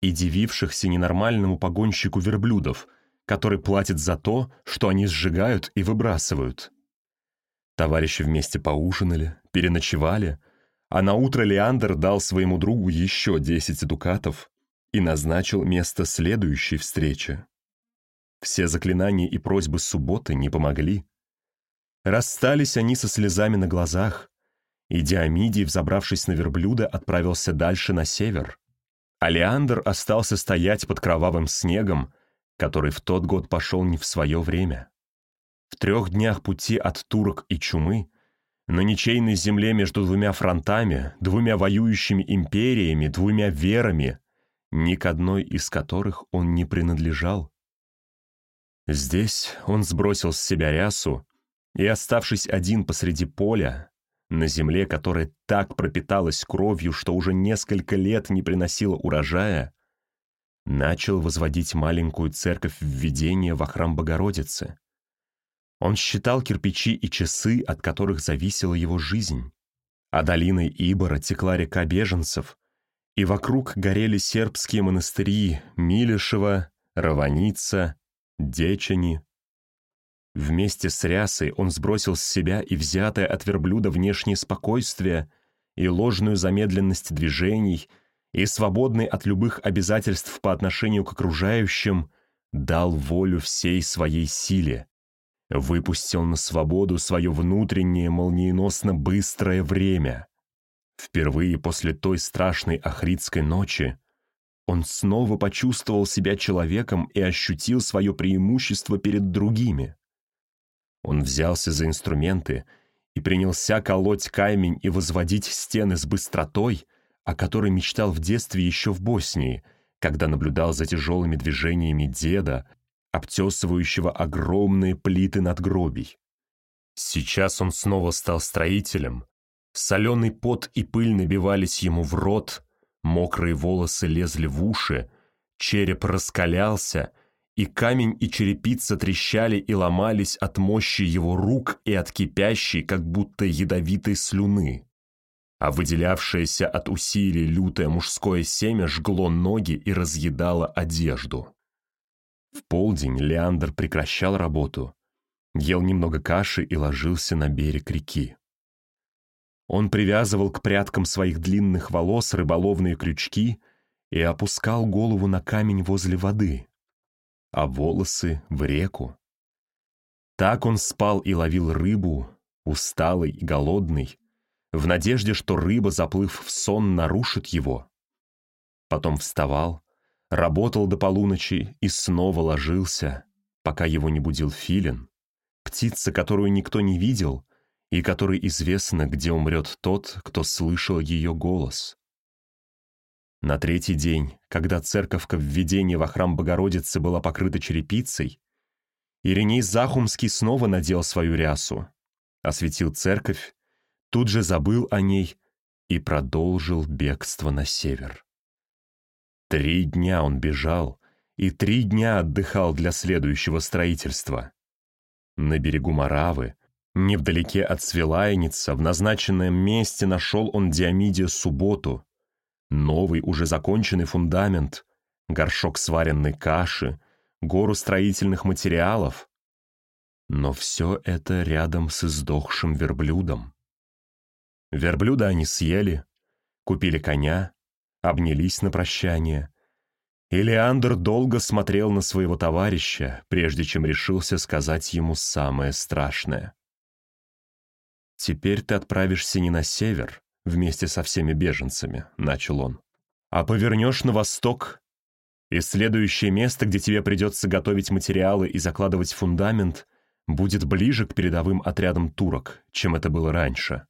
и дивившихся ненормальному погонщику верблюдов, который платит за то, что они сжигают и выбрасывают. Товарищи вместе поужинали, переночевали, а на утро Леандр дал своему другу еще десять дукатов и назначил место следующей встречи. Все заклинания и просьбы субботы не помогли. Расстались они со слезами на глазах, и Диомидий, взобравшись на верблюда, отправился дальше на север. А Леандр остался стоять под кровавым снегом, который в тот год пошел не в свое время. В трех днях пути от турок и чумы, на ничейной земле между двумя фронтами, двумя воюющими империями, двумя верами, ни к одной из которых он не принадлежал. Здесь он сбросил с себя рясу, и, оставшись один посреди поля, на земле, которая так пропиталась кровью, что уже несколько лет не приносила урожая, начал возводить маленькую церковь введения во храм Богородицы. Он считал кирпичи и часы, от которых зависела его жизнь. А долиной Ибора текла река беженцев, и вокруг горели сербские монастыри Милешева, Раваница, Дечани, Вместе с рясой он сбросил с себя и взятое от верблюда внешнее спокойствие, и ложную замедленность движений, и свободный от любых обязательств по отношению к окружающим, дал волю всей своей силе, выпустил на свободу свое внутреннее молниеносно быстрое время. Впервые после той страшной ахридской ночи он снова почувствовал себя человеком и ощутил свое преимущество перед другими. Он взялся за инструменты и принялся колоть камень и возводить стены с быстротой, о которой мечтал в детстве еще в Боснии, когда наблюдал за тяжелыми движениями деда, обтесывающего огромные плиты надгробий. Сейчас он снова стал строителем. Соленый пот и пыль набивались ему в рот, мокрые волосы лезли в уши, череп раскалялся, и камень и черепица трещали и ломались от мощи его рук и от кипящей, как будто ядовитой слюны. А выделявшееся от усилий лютое мужское семя жгло ноги и разъедало одежду. В полдень Леандр прекращал работу, ел немного каши и ложился на берег реки. Он привязывал к прядкам своих длинных волос рыболовные крючки и опускал голову на камень возле воды, а волосы в реку. Так он спал и ловил рыбу, усталый и голодный, в надежде, что рыба, заплыв в сон, нарушит его. Потом вставал, работал до полуночи и снова ложился, пока его не будил филин, птица, которую никто не видел и которой известно, где умрет тот, кто слышал ее голос. На третий день, когда церковка введения во храм Богородицы была покрыта черепицей, Ириней Захумский снова надел свою рясу, осветил церковь, тут же забыл о ней и продолжил бегство на север. Три дня он бежал и три дня отдыхал для следующего строительства. На берегу Маравы, невдалеке от Свилайница, в назначенном месте нашел он Диамидию субботу, новый, уже законченный фундамент, горшок сваренной каши, гору строительных материалов. Но все это рядом с издохшим верблюдом. Верблюда они съели, купили коня, обнялись на прощание. И Леандр долго смотрел на своего товарища, прежде чем решился сказать ему самое страшное. «Теперь ты отправишься не на север, вместе со всеми беженцами», — начал он. «А повернешь на восток, и следующее место, где тебе придется готовить материалы и закладывать фундамент, будет ближе к передовым отрядам турок, чем это было раньше.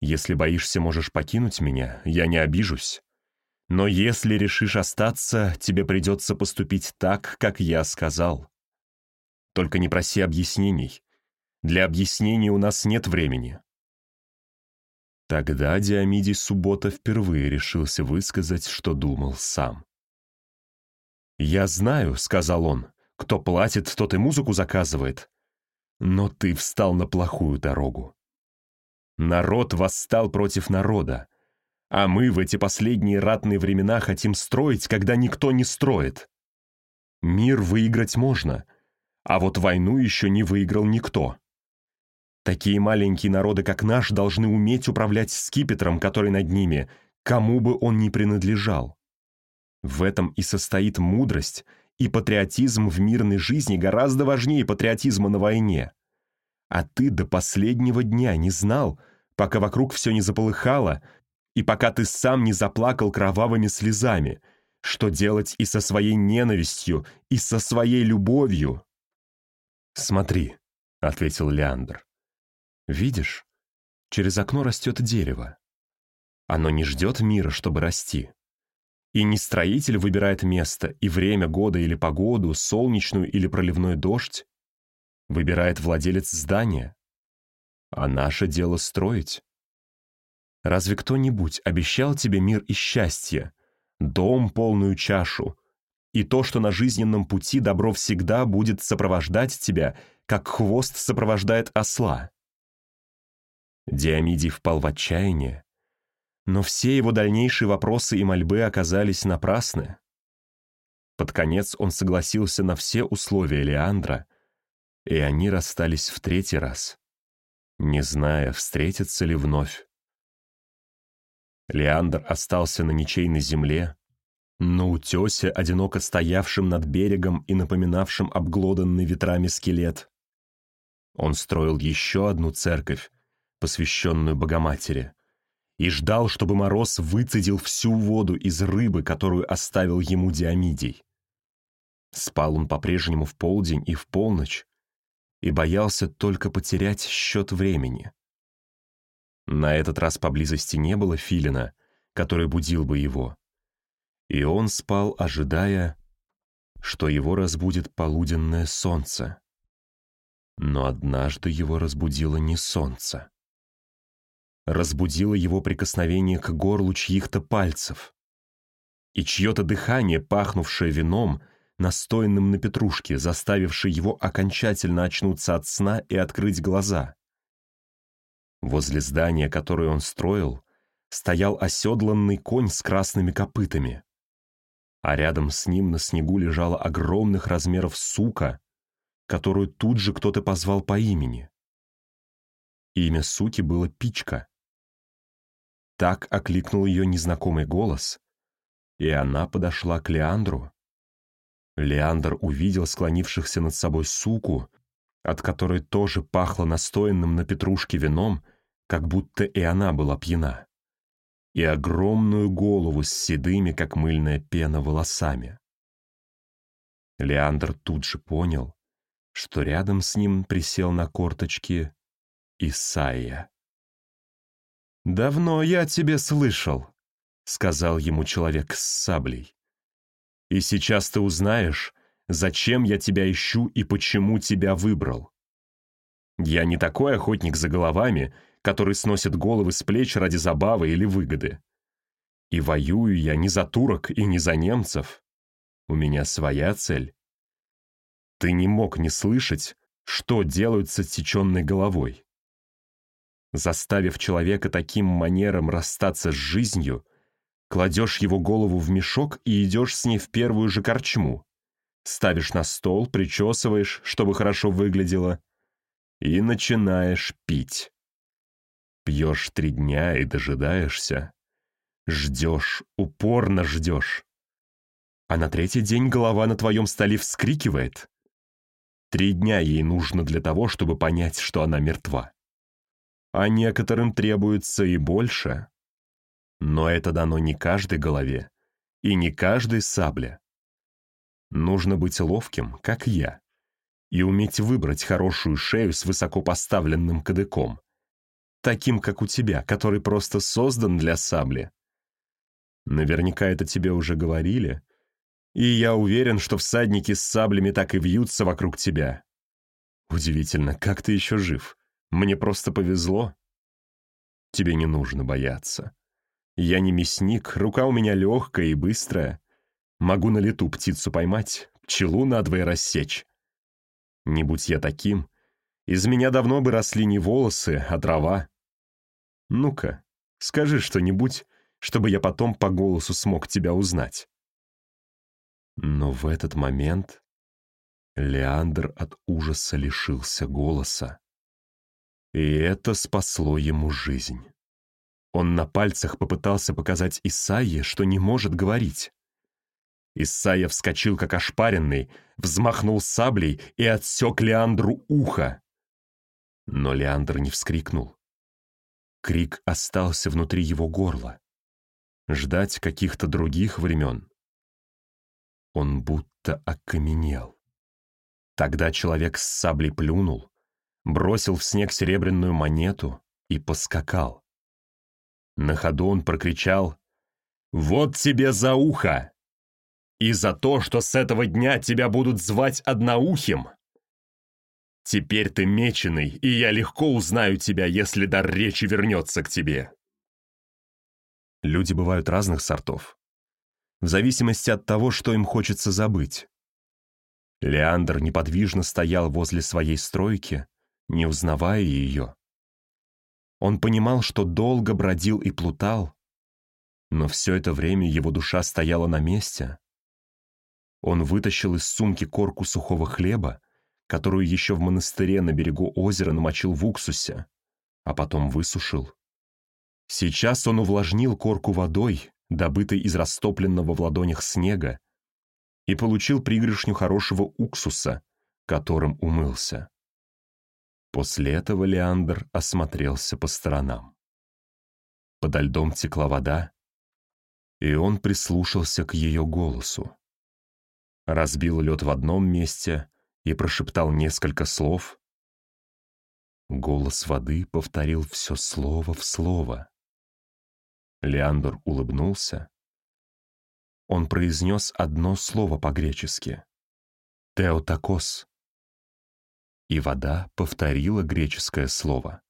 Если боишься, можешь покинуть меня, я не обижусь. Но если решишь остаться, тебе придется поступить так, как я сказал. Только не проси объяснений. Для объяснений у нас нет времени. Тогда Диамидий Суббота впервые решился высказать, что думал сам. «Я знаю», — сказал он, — «кто платит, тот и музыку заказывает. Но ты встал на плохую дорогу. Народ восстал против народа, а мы в эти последние ратные времена хотим строить, когда никто не строит. Мир выиграть можно, а вот войну еще не выиграл никто. Такие маленькие народы, как наш, должны уметь управлять скипетром, который над ними, кому бы он ни принадлежал. В этом и состоит мудрость, и патриотизм в мирной жизни гораздо важнее патриотизма на войне. А ты до последнего дня не знал, пока вокруг все не заполыхало, и пока ты сам не заплакал кровавыми слезами, что делать и со своей ненавистью, и со своей любовью. «Смотри», — ответил Леандр. Видишь, через окно растет дерево. Оно не ждет мира, чтобы расти. И не строитель выбирает место и время года или погоду, солнечную или проливной дождь. Выбирает владелец здания. А наше дело строить. Разве кто-нибудь обещал тебе мир и счастье, дом, полную чашу, и то, что на жизненном пути добро всегда будет сопровождать тебя, как хвост сопровождает осла? Диамидий впал в отчаяние, но все его дальнейшие вопросы и мольбы оказались напрасны. Под конец он согласился на все условия Леандра, и они расстались в третий раз, не зная, встретятся ли вновь. Леандр остался на ничейной земле, на утесе, одиноко стоявшем над берегом и напоминавшем обглоданный ветрами скелет. Он строил еще одну церковь, посвященную Богоматери, и ждал, чтобы Мороз выцедил всю воду из рыбы, которую оставил ему Диамидий. Спал он по-прежнему в полдень и в полночь, и боялся только потерять счет времени. На этот раз поблизости не было филина, который будил бы его, и он спал, ожидая, что его разбудит полуденное солнце. Но однажды его разбудило не солнце разбудило его прикосновение к горлу чьих-то пальцев. И чье-то дыхание, пахнувшее вином, настоянным на петрушке, заставивший его окончательно очнуться от сна и открыть глаза. Возле здания, которое он строил, стоял оседланный конь с красными копытами, а рядом с ним на снегу лежала огромных размеров сука, которую тут же кто-то позвал по имени. Имя суки было Пичка. Так окликнул ее незнакомый голос, и она подошла к Леандру. Леандр увидел склонившихся над собой суку, от которой тоже пахло настоянным на петрушке вином, как будто и она была пьяна и огромную голову с седыми, как мыльная пена, волосами. Леандр тут же понял, что рядом с ним присел на корточки Исайя. «Давно я тебе слышал», — сказал ему человек с саблей. «И сейчас ты узнаешь, зачем я тебя ищу и почему тебя выбрал. Я не такой охотник за головами, который сносит головы с плеч ради забавы или выгоды. И воюю я не за турок и не за немцев. У меня своя цель. Ты не мог не слышать, что делают с отсеченной головой. Заставив человека таким манером расстаться с жизнью, кладешь его голову в мешок и идешь с ней в первую же корчму. Ставишь на стол, причесываешь, чтобы хорошо выглядело, и начинаешь пить. Пьешь три дня и дожидаешься. Ждешь, упорно ждешь. А на третий день голова на твоем столе вскрикивает. Три дня ей нужно для того, чтобы понять, что она мертва. А некоторым требуется и больше. Но это дано не каждой голове и не каждой сабле. Нужно быть ловким, как я, и уметь выбрать хорошую шею с высоко поставленным кадыком, таким, как у тебя, который просто создан для сабли. Наверняка это тебе уже говорили, и я уверен, что всадники с саблями так и вьются вокруг тебя. Удивительно, как ты еще жив? Мне просто повезло. Тебе не нужно бояться. Я не мясник, рука у меня легкая и быстрая. Могу на лету птицу поймать, пчелу надвое рассечь. Не будь я таким, из меня давно бы росли не волосы, а трава. Ну-ка, скажи что-нибудь, чтобы я потом по голосу смог тебя узнать. Но в этот момент Леандр от ужаса лишился голоса. И это спасло ему жизнь. Он на пальцах попытался показать Исаие, что не может говорить. Исайя вскочил, как ошпаренный, взмахнул саблей и отсек Леандру ухо. Но Леандр не вскрикнул. Крик остался внутри его горла. Ждать каких-то других времен. Он будто окаменел. Тогда человек с саблей плюнул, бросил в снег серебряную монету и поскакал. На ходу он прокричал «Вот тебе за ухо! И за то, что с этого дня тебя будут звать одноухим!» Теперь ты меченый, и я легко узнаю тебя, если дар речи вернется к тебе. Люди бывают разных сортов, в зависимости от того, что им хочется забыть. Леандр неподвижно стоял возле своей стройки, не узнавая ее. Он понимал, что долго бродил и плутал, но все это время его душа стояла на месте. Он вытащил из сумки корку сухого хлеба, которую еще в монастыре на берегу озера намочил в уксусе, а потом высушил. Сейчас он увлажнил корку водой, добытой из растопленного в ладонях снега, и получил пригоршню хорошего уксуса, которым умылся. После этого Леандр осмотрелся по сторонам. Подо льдом текла вода, и он прислушался к ее голосу. Разбил лед в одном месте, и прошептал несколько слов. Голос воды повторил все слово в слово. Леандр улыбнулся. Он произнес одно слово по-гречески. «Теотакос». И вода повторила греческое слово.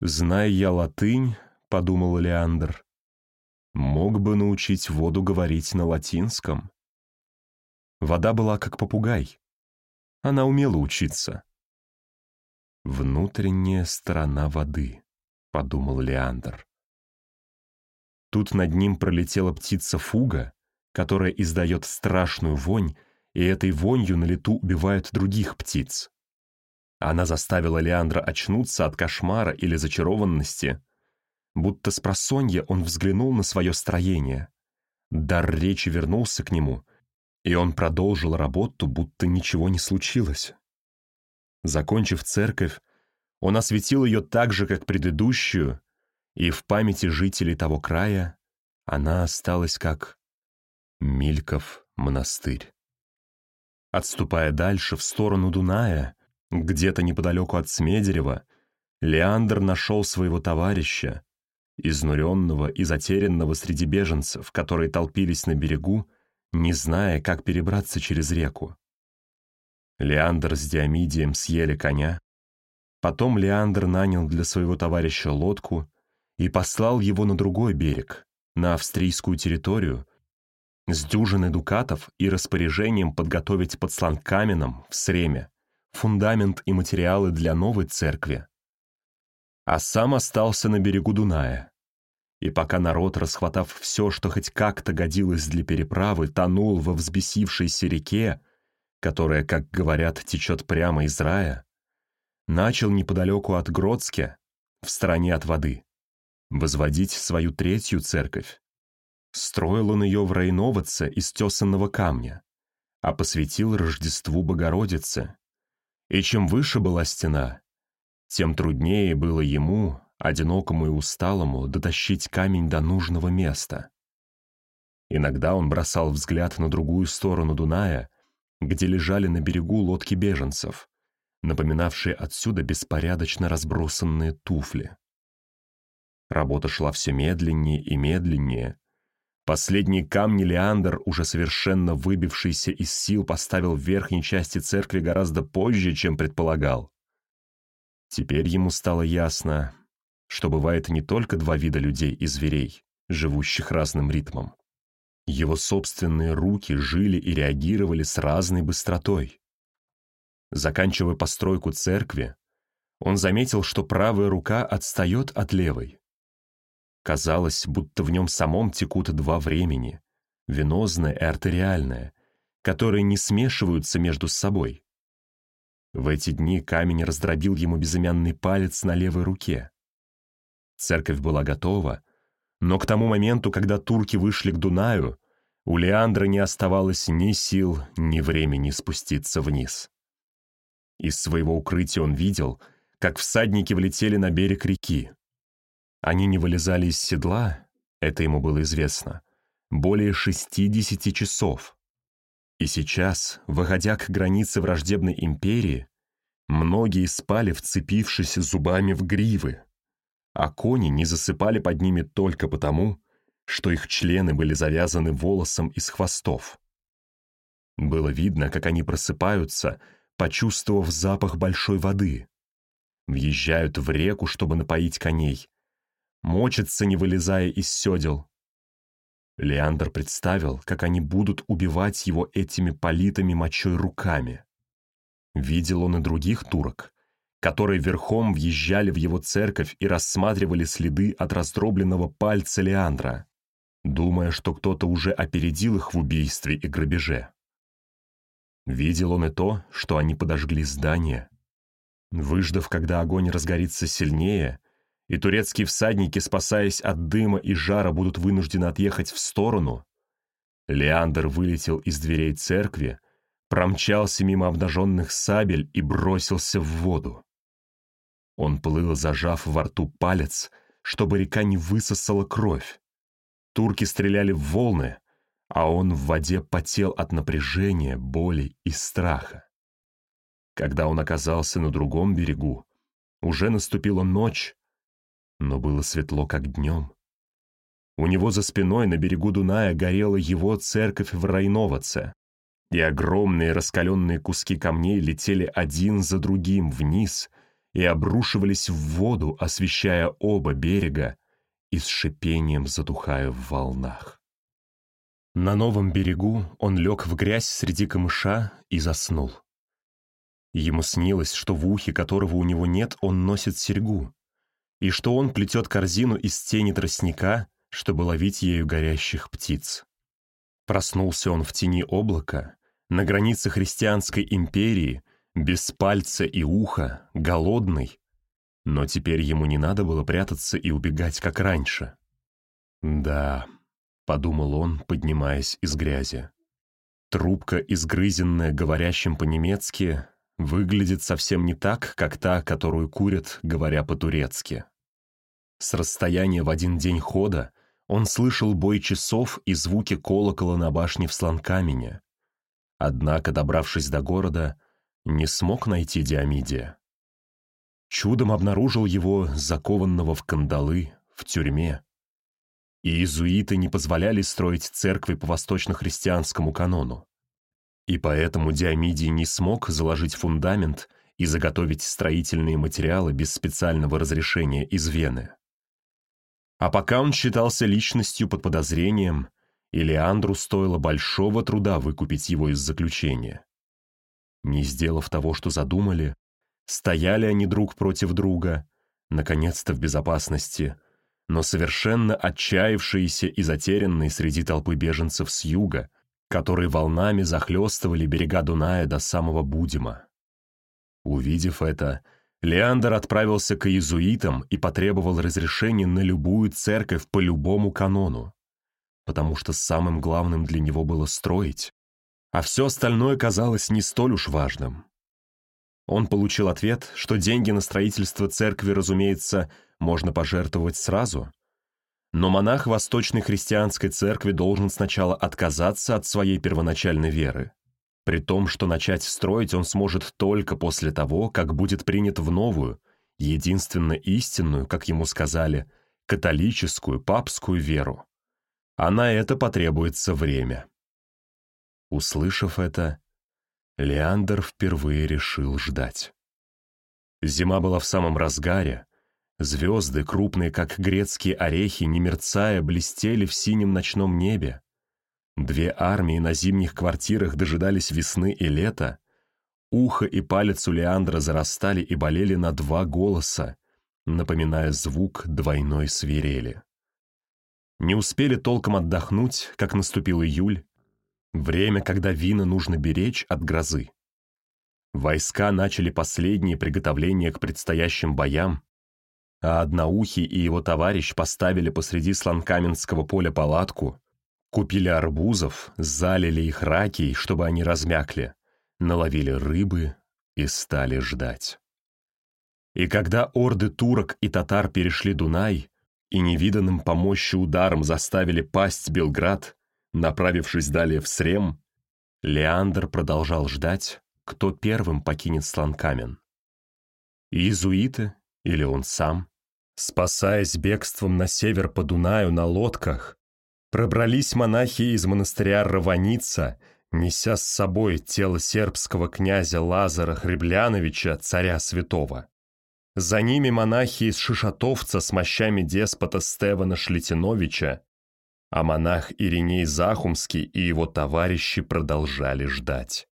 «Зная я латынь», — подумал Леандр, — «мог бы научить воду говорить на латинском». Вода была как попугай. Она умела учиться. «Внутренняя сторона воды», — подумал Леандр. Тут над ним пролетела птица Фуга, которая издает страшную вонь, и этой вонью на лету убивают других птиц. Она заставила Леандра очнуться от кошмара или зачарованности, будто с просонья он взглянул на свое строение. Дар речи вернулся к нему, и он продолжил работу, будто ничего не случилось. Закончив церковь, он осветил ее так же, как предыдущую, и в памяти жителей того края она осталась как Мильков монастырь. Отступая дальше, в сторону Дуная, где-то неподалеку от Смедерева, Леандр нашел своего товарища, изнуренного и затерянного среди беженцев, которые толпились на берегу, не зная, как перебраться через реку. Леандр с Диомидием съели коня. Потом Леандр нанял для своего товарища лодку и послал его на другой берег, на австрийскую территорию, с дюжиной дукатов и распоряжением подготовить под Сланкаменом в Среме фундамент и материалы для новой церкви. А сам остался на берегу Дуная. И пока народ, расхватав все, что хоть как-то годилось для переправы, тонул во взбесившейся реке, которая, как говорят, течет прямо из рая, начал неподалеку от Гродске, в стороне от воды, возводить свою третью церковь. Строил он ее в Рейновице из тесанного камня, а посвятил Рождеству Богородице. И чем выше была стена, тем труднее было ему, одинокому и усталому, дотащить камень до нужного места. Иногда он бросал взгляд на другую сторону Дуная где лежали на берегу лодки беженцев, напоминавшие отсюда беспорядочно разбросанные туфли. Работа шла все медленнее и медленнее. Последние камни Леандр, уже совершенно выбившийся из сил, поставил в верхней части церкви гораздо позже, чем предполагал. Теперь ему стало ясно, что бывает не только два вида людей и зверей, живущих разным ритмом. Его собственные руки жили и реагировали с разной быстротой. Заканчивая постройку церкви, он заметил, что правая рука отстает от левой. Казалось, будто в нем самом текут два времени — венозное и артериальное, которые не смешиваются между собой. В эти дни камень раздробил ему безымянный палец на левой руке. Церковь была готова — но к тому моменту, когда турки вышли к Дунаю, у Леандра не оставалось ни сил, ни времени спуститься вниз. Из своего укрытия он видел, как всадники влетели на берег реки. Они не вылезали из седла, это ему было известно, более 60 часов. И сейчас, выходя к границе враждебной империи, многие спали, вцепившись зубами в гривы, а кони не засыпали под ними только потому, что их члены были завязаны волосом из хвостов. Было видно, как они просыпаются, почувствовав запах большой воды. Въезжают в реку, чтобы напоить коней. Мочатся, не вылезая из седел. Леандр представил, как они будут убивать его этими политыми мочой руками. Видел он и других турок, которые верхом въезжали в его церковь и рассматривали следы от раздробленного пальца Леандра, думая, что кто-то уже опередил их в убийстве и грабеже. Видел он и то, что они подожгли здание. Выждав, когда огонь разгорится сильнее, и турецкие всадники, спасаясь от дыма и жара, будут вынуждены отъехать в сторону, Леандр вылетел из дверей церкви, промчался мимо обнаженных сабель и бросился в воду. Он плыл, зажав во рту палец, чтобы река не высосала кровь. Турки стреляли в волны, а он в воде потел от напряжения, боли и страха. Когда он оказался на другом берегу, уже наступила ночь, но было светло, как днем. У него за спиной на берегу Дуная горела его церковь в Райноваце, и огромные раскаленные куски камней летели один за другим вниз — и обрушивались в воду, освещая оба берега и с шипением затухая в волнах. На новом берегу он лег в грязь среди камыша и заснул. Ему снилось, что в ухе, которого у него нет, он носит серьгу, и что он плетет корзину из тени тростника, чтобы ловить ею горящих птиц. Проснулся он в тени облака, на границе христианской империи, без пальца и уха, голодный. Но теперь ему не надо было прятаться и убегать, как раньше. «Да», — подумал он, поднимаясь из грязи. Трубка, изгрызенная говорящим по-немецки, выглядит совсем не так, как та, которую курят, говоря по-турецки. С расстояния в один день хода он слышал бой часов и звуки колокола на башне в Сланкамене. Однако, добравшись до города, не смог найти Диамидия. Чудом обнаружил его, закованного в кандалы, в тюрьме. И иезуиты не позволяли строить церкви по восточно-христианскому канону. И поэтому Диамидий не смог заложить фундамент и заготовить строительные материалы без специального разрешения из Вены. А пока он считался личностью под подозрением, и Леандру стоило большого труда выкупить его из заключения. Не сделав того, что задумали, стояли они друг против друга, наконец-то в безопасности, но совершенно отчаявшиеся и затерянные среди толпы беженцев с юга, которые волнами захлестывали берега Дуная до самого Будима. Увидев это, Леандр отправился к иезуитам и потребовал разрешения на любую церковь по любому канону, потому что самым главным для него было строить, а все остальное казалось не столь уж важным. Он получил ответ, что деньги на строительство церкви, разумеется, можно пожертвовать сразу, но монах Восточной христианской церкви должен сначала отказаться от своей первоначальной веры при том, что начать строить он сможет только после того, как будет принят в новую, единственно истинную, как ему сказали, католическую, папскую веру. А на это потребуется время. Услышав это, Леандр впервые решил ждать. Зима была в самом разгаре, звезды, крупные как грецкие орехи, не мерцая, блестели в синем ночном небе, Две армии на зимних квартирах дожидались весны и лета. Ухо и палец у Леандра зарастали и болели на два голоса, напоминая звук двойной свирели. Не успели толком отдохнуть, как наступил июль, время, когда вина нужно беречь от грозы. Войска начали последние приготовления к предстоящим боям, а Одноухий и его товарищ поставили посреди сланкаменского поля палатку, Купили арбузов, залили их ракей, чтобы они размякли, наловили рыбы и стали ждать. И когда орды турок и татар перешли Дунай и невиданным по мощи ударом заставили пасть Белград, направившись далее в Срем, Леандр продолжал ждать, кто первым покинет Сланкамен. Иезуиты или он сам, спасаясь бегством на север по Дунаю на лодках, Пробрались монахи из монастыря Раваница, неся с собой тело сербского князя Лазара Хребляновича, царя святого. За ними монахи из Шишатовца с мощами деспота Стевана Шлитиновича, а монах Ириней Захумский и его товарищи продолжали ждать.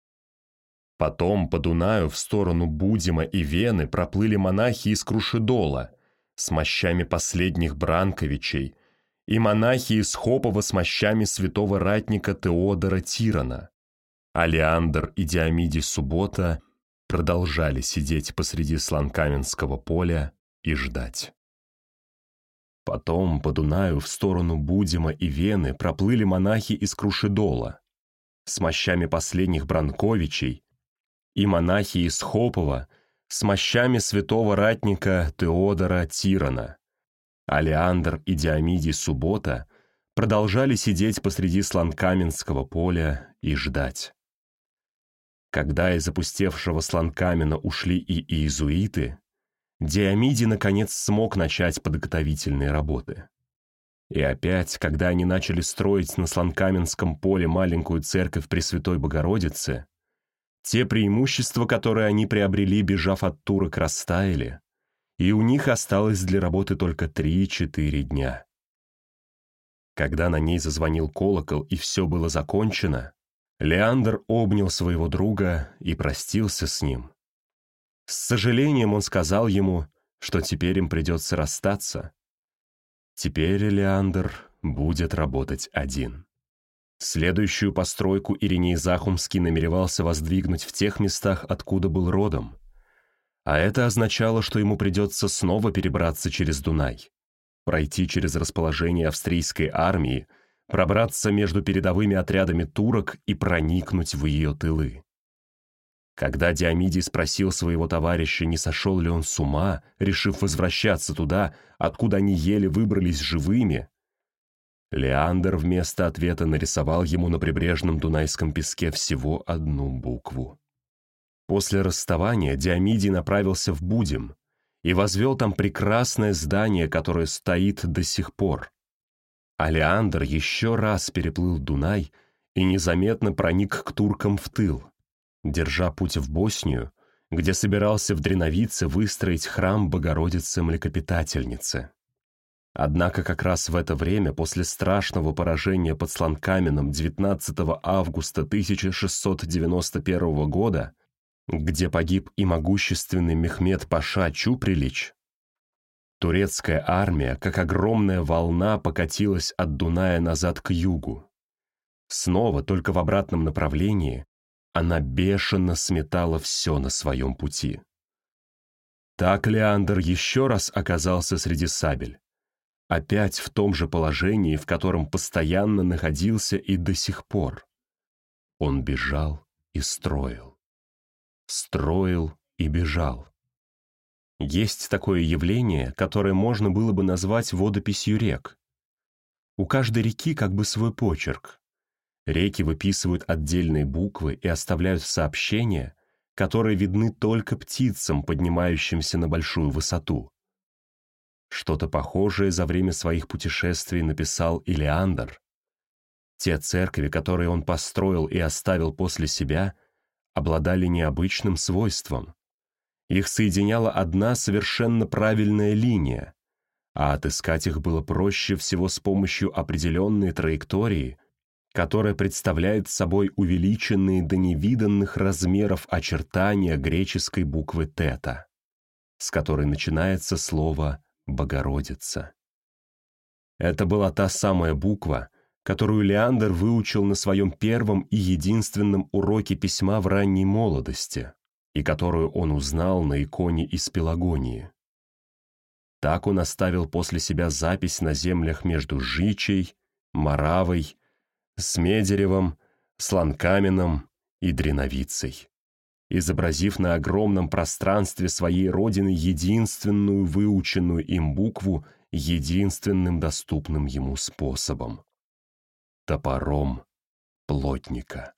Потом по Дунаю в сторону Будима и Вены проплыли монахи из Крушедола с мощами последних Бранковичей, и монахи из Хопова с мощами святого ратника Теодора Тирана. Алиандр и Диамидий Суббота продолжали сидеть посреди Сланкаменского поля и ждать. Потом по Дунаю в сторону Будима и Вены проплыли монахи из Крушедола с мощами последних Бранковичей и монахи из Хопова с мощами святого ратника Теодора Тирана. Алеандр и Диамидий Суббота продолжали сидеть посреди сланкаменского поля и ждать. Когда из опустевшего сланкамена ушли и иезуиты, Диамидий наконец смог начать подготовительные работы. И опять, когда они начали строить на Сланкаменском поле маленькую церковь Пресвятой Богородицы, те преимущества, которые они приобрели, бежав от турок, растаяли, и у них осталось для работы только 3-4 дня. Когда на ней зазвонил колокол и все было закончено, Леандр обнял своего друга и простился с ним. С сожалением он сказал ему, что теперь им придется расстаться. Теперь Леандр будет работать один. Следующую постройку Ириней Захумский намеревался воздвигнуть в тех местах, откуда был родом. А это означало, что ему придется снова перебраться через Дунай пройти через расположение австрийской армии, пробраться между передовыми отрядами турок и проникнуть в ее тылы. Когда Диомидий спросил своего товарища, не сошел ли он с ума, решив возвращаться туда, откуда они еле выбрались живыми, Леандр вместо ответа нарисовал ему на прибрежном Дунайском песке всего одну букву. После расставания Диомидий направился в Будим, и возвел там прекрасное здание, которое стоит до сих пор. Алеандр еще раз переплыл Дунай и незаметно проник к туркам в тыл, держа путь в Боснию, где собирался в Дреновице выстроить храм Богородицы-млекопитательницы. Однако как раз в это время, после страшного поражения под Сланкаменом 19 августа 1691 года, где погиб и могущественный Мехмед Паша Чуприлич, турецкая армия, как огромная волна, покатилась от Дуная назад к югу. Снова, только в обратном направлении, она бешено сметала все на своем пути. Так Леандр еще раз оказался среди сабель. Опять в том же положении, в котором постоянно находился и до сих пор. Он бежал и строил строил и бежал. Есть такое явление, которое можно было бы назвать водописью рек. У каждой реки как бы свой почерк. Реки выписывают отдельные буквы и оставляют сообщения, которые видны только птицам, поднимающимся на большую высоту. Что-то похожее за время своих путешествий написал Илеандр. Те церкви, которые он построил и оставил после себя — обладали необычным свойством. Их соединяла одна совершенно правильная линия, а отыскать их было проще всего с помощью определенной траектории, которая представляет собой увеличенные до невиданных размеров очертания греческой буквы «тета», с которой начинается слово «Богородица». Это была та самая буква, которую Леандр выучил на своем первом и единственном уроке письма в ранней молодости и которую он узнал на иконе из Пелагонии. Так он оставил после себя запись на землях между Жичей, Моравой, Смедеревом, Сланкаменом и Дреновицей, изобразив на огромном пространстве своей родины единственную выученную им букву единственным доступным ему способом топором плотника.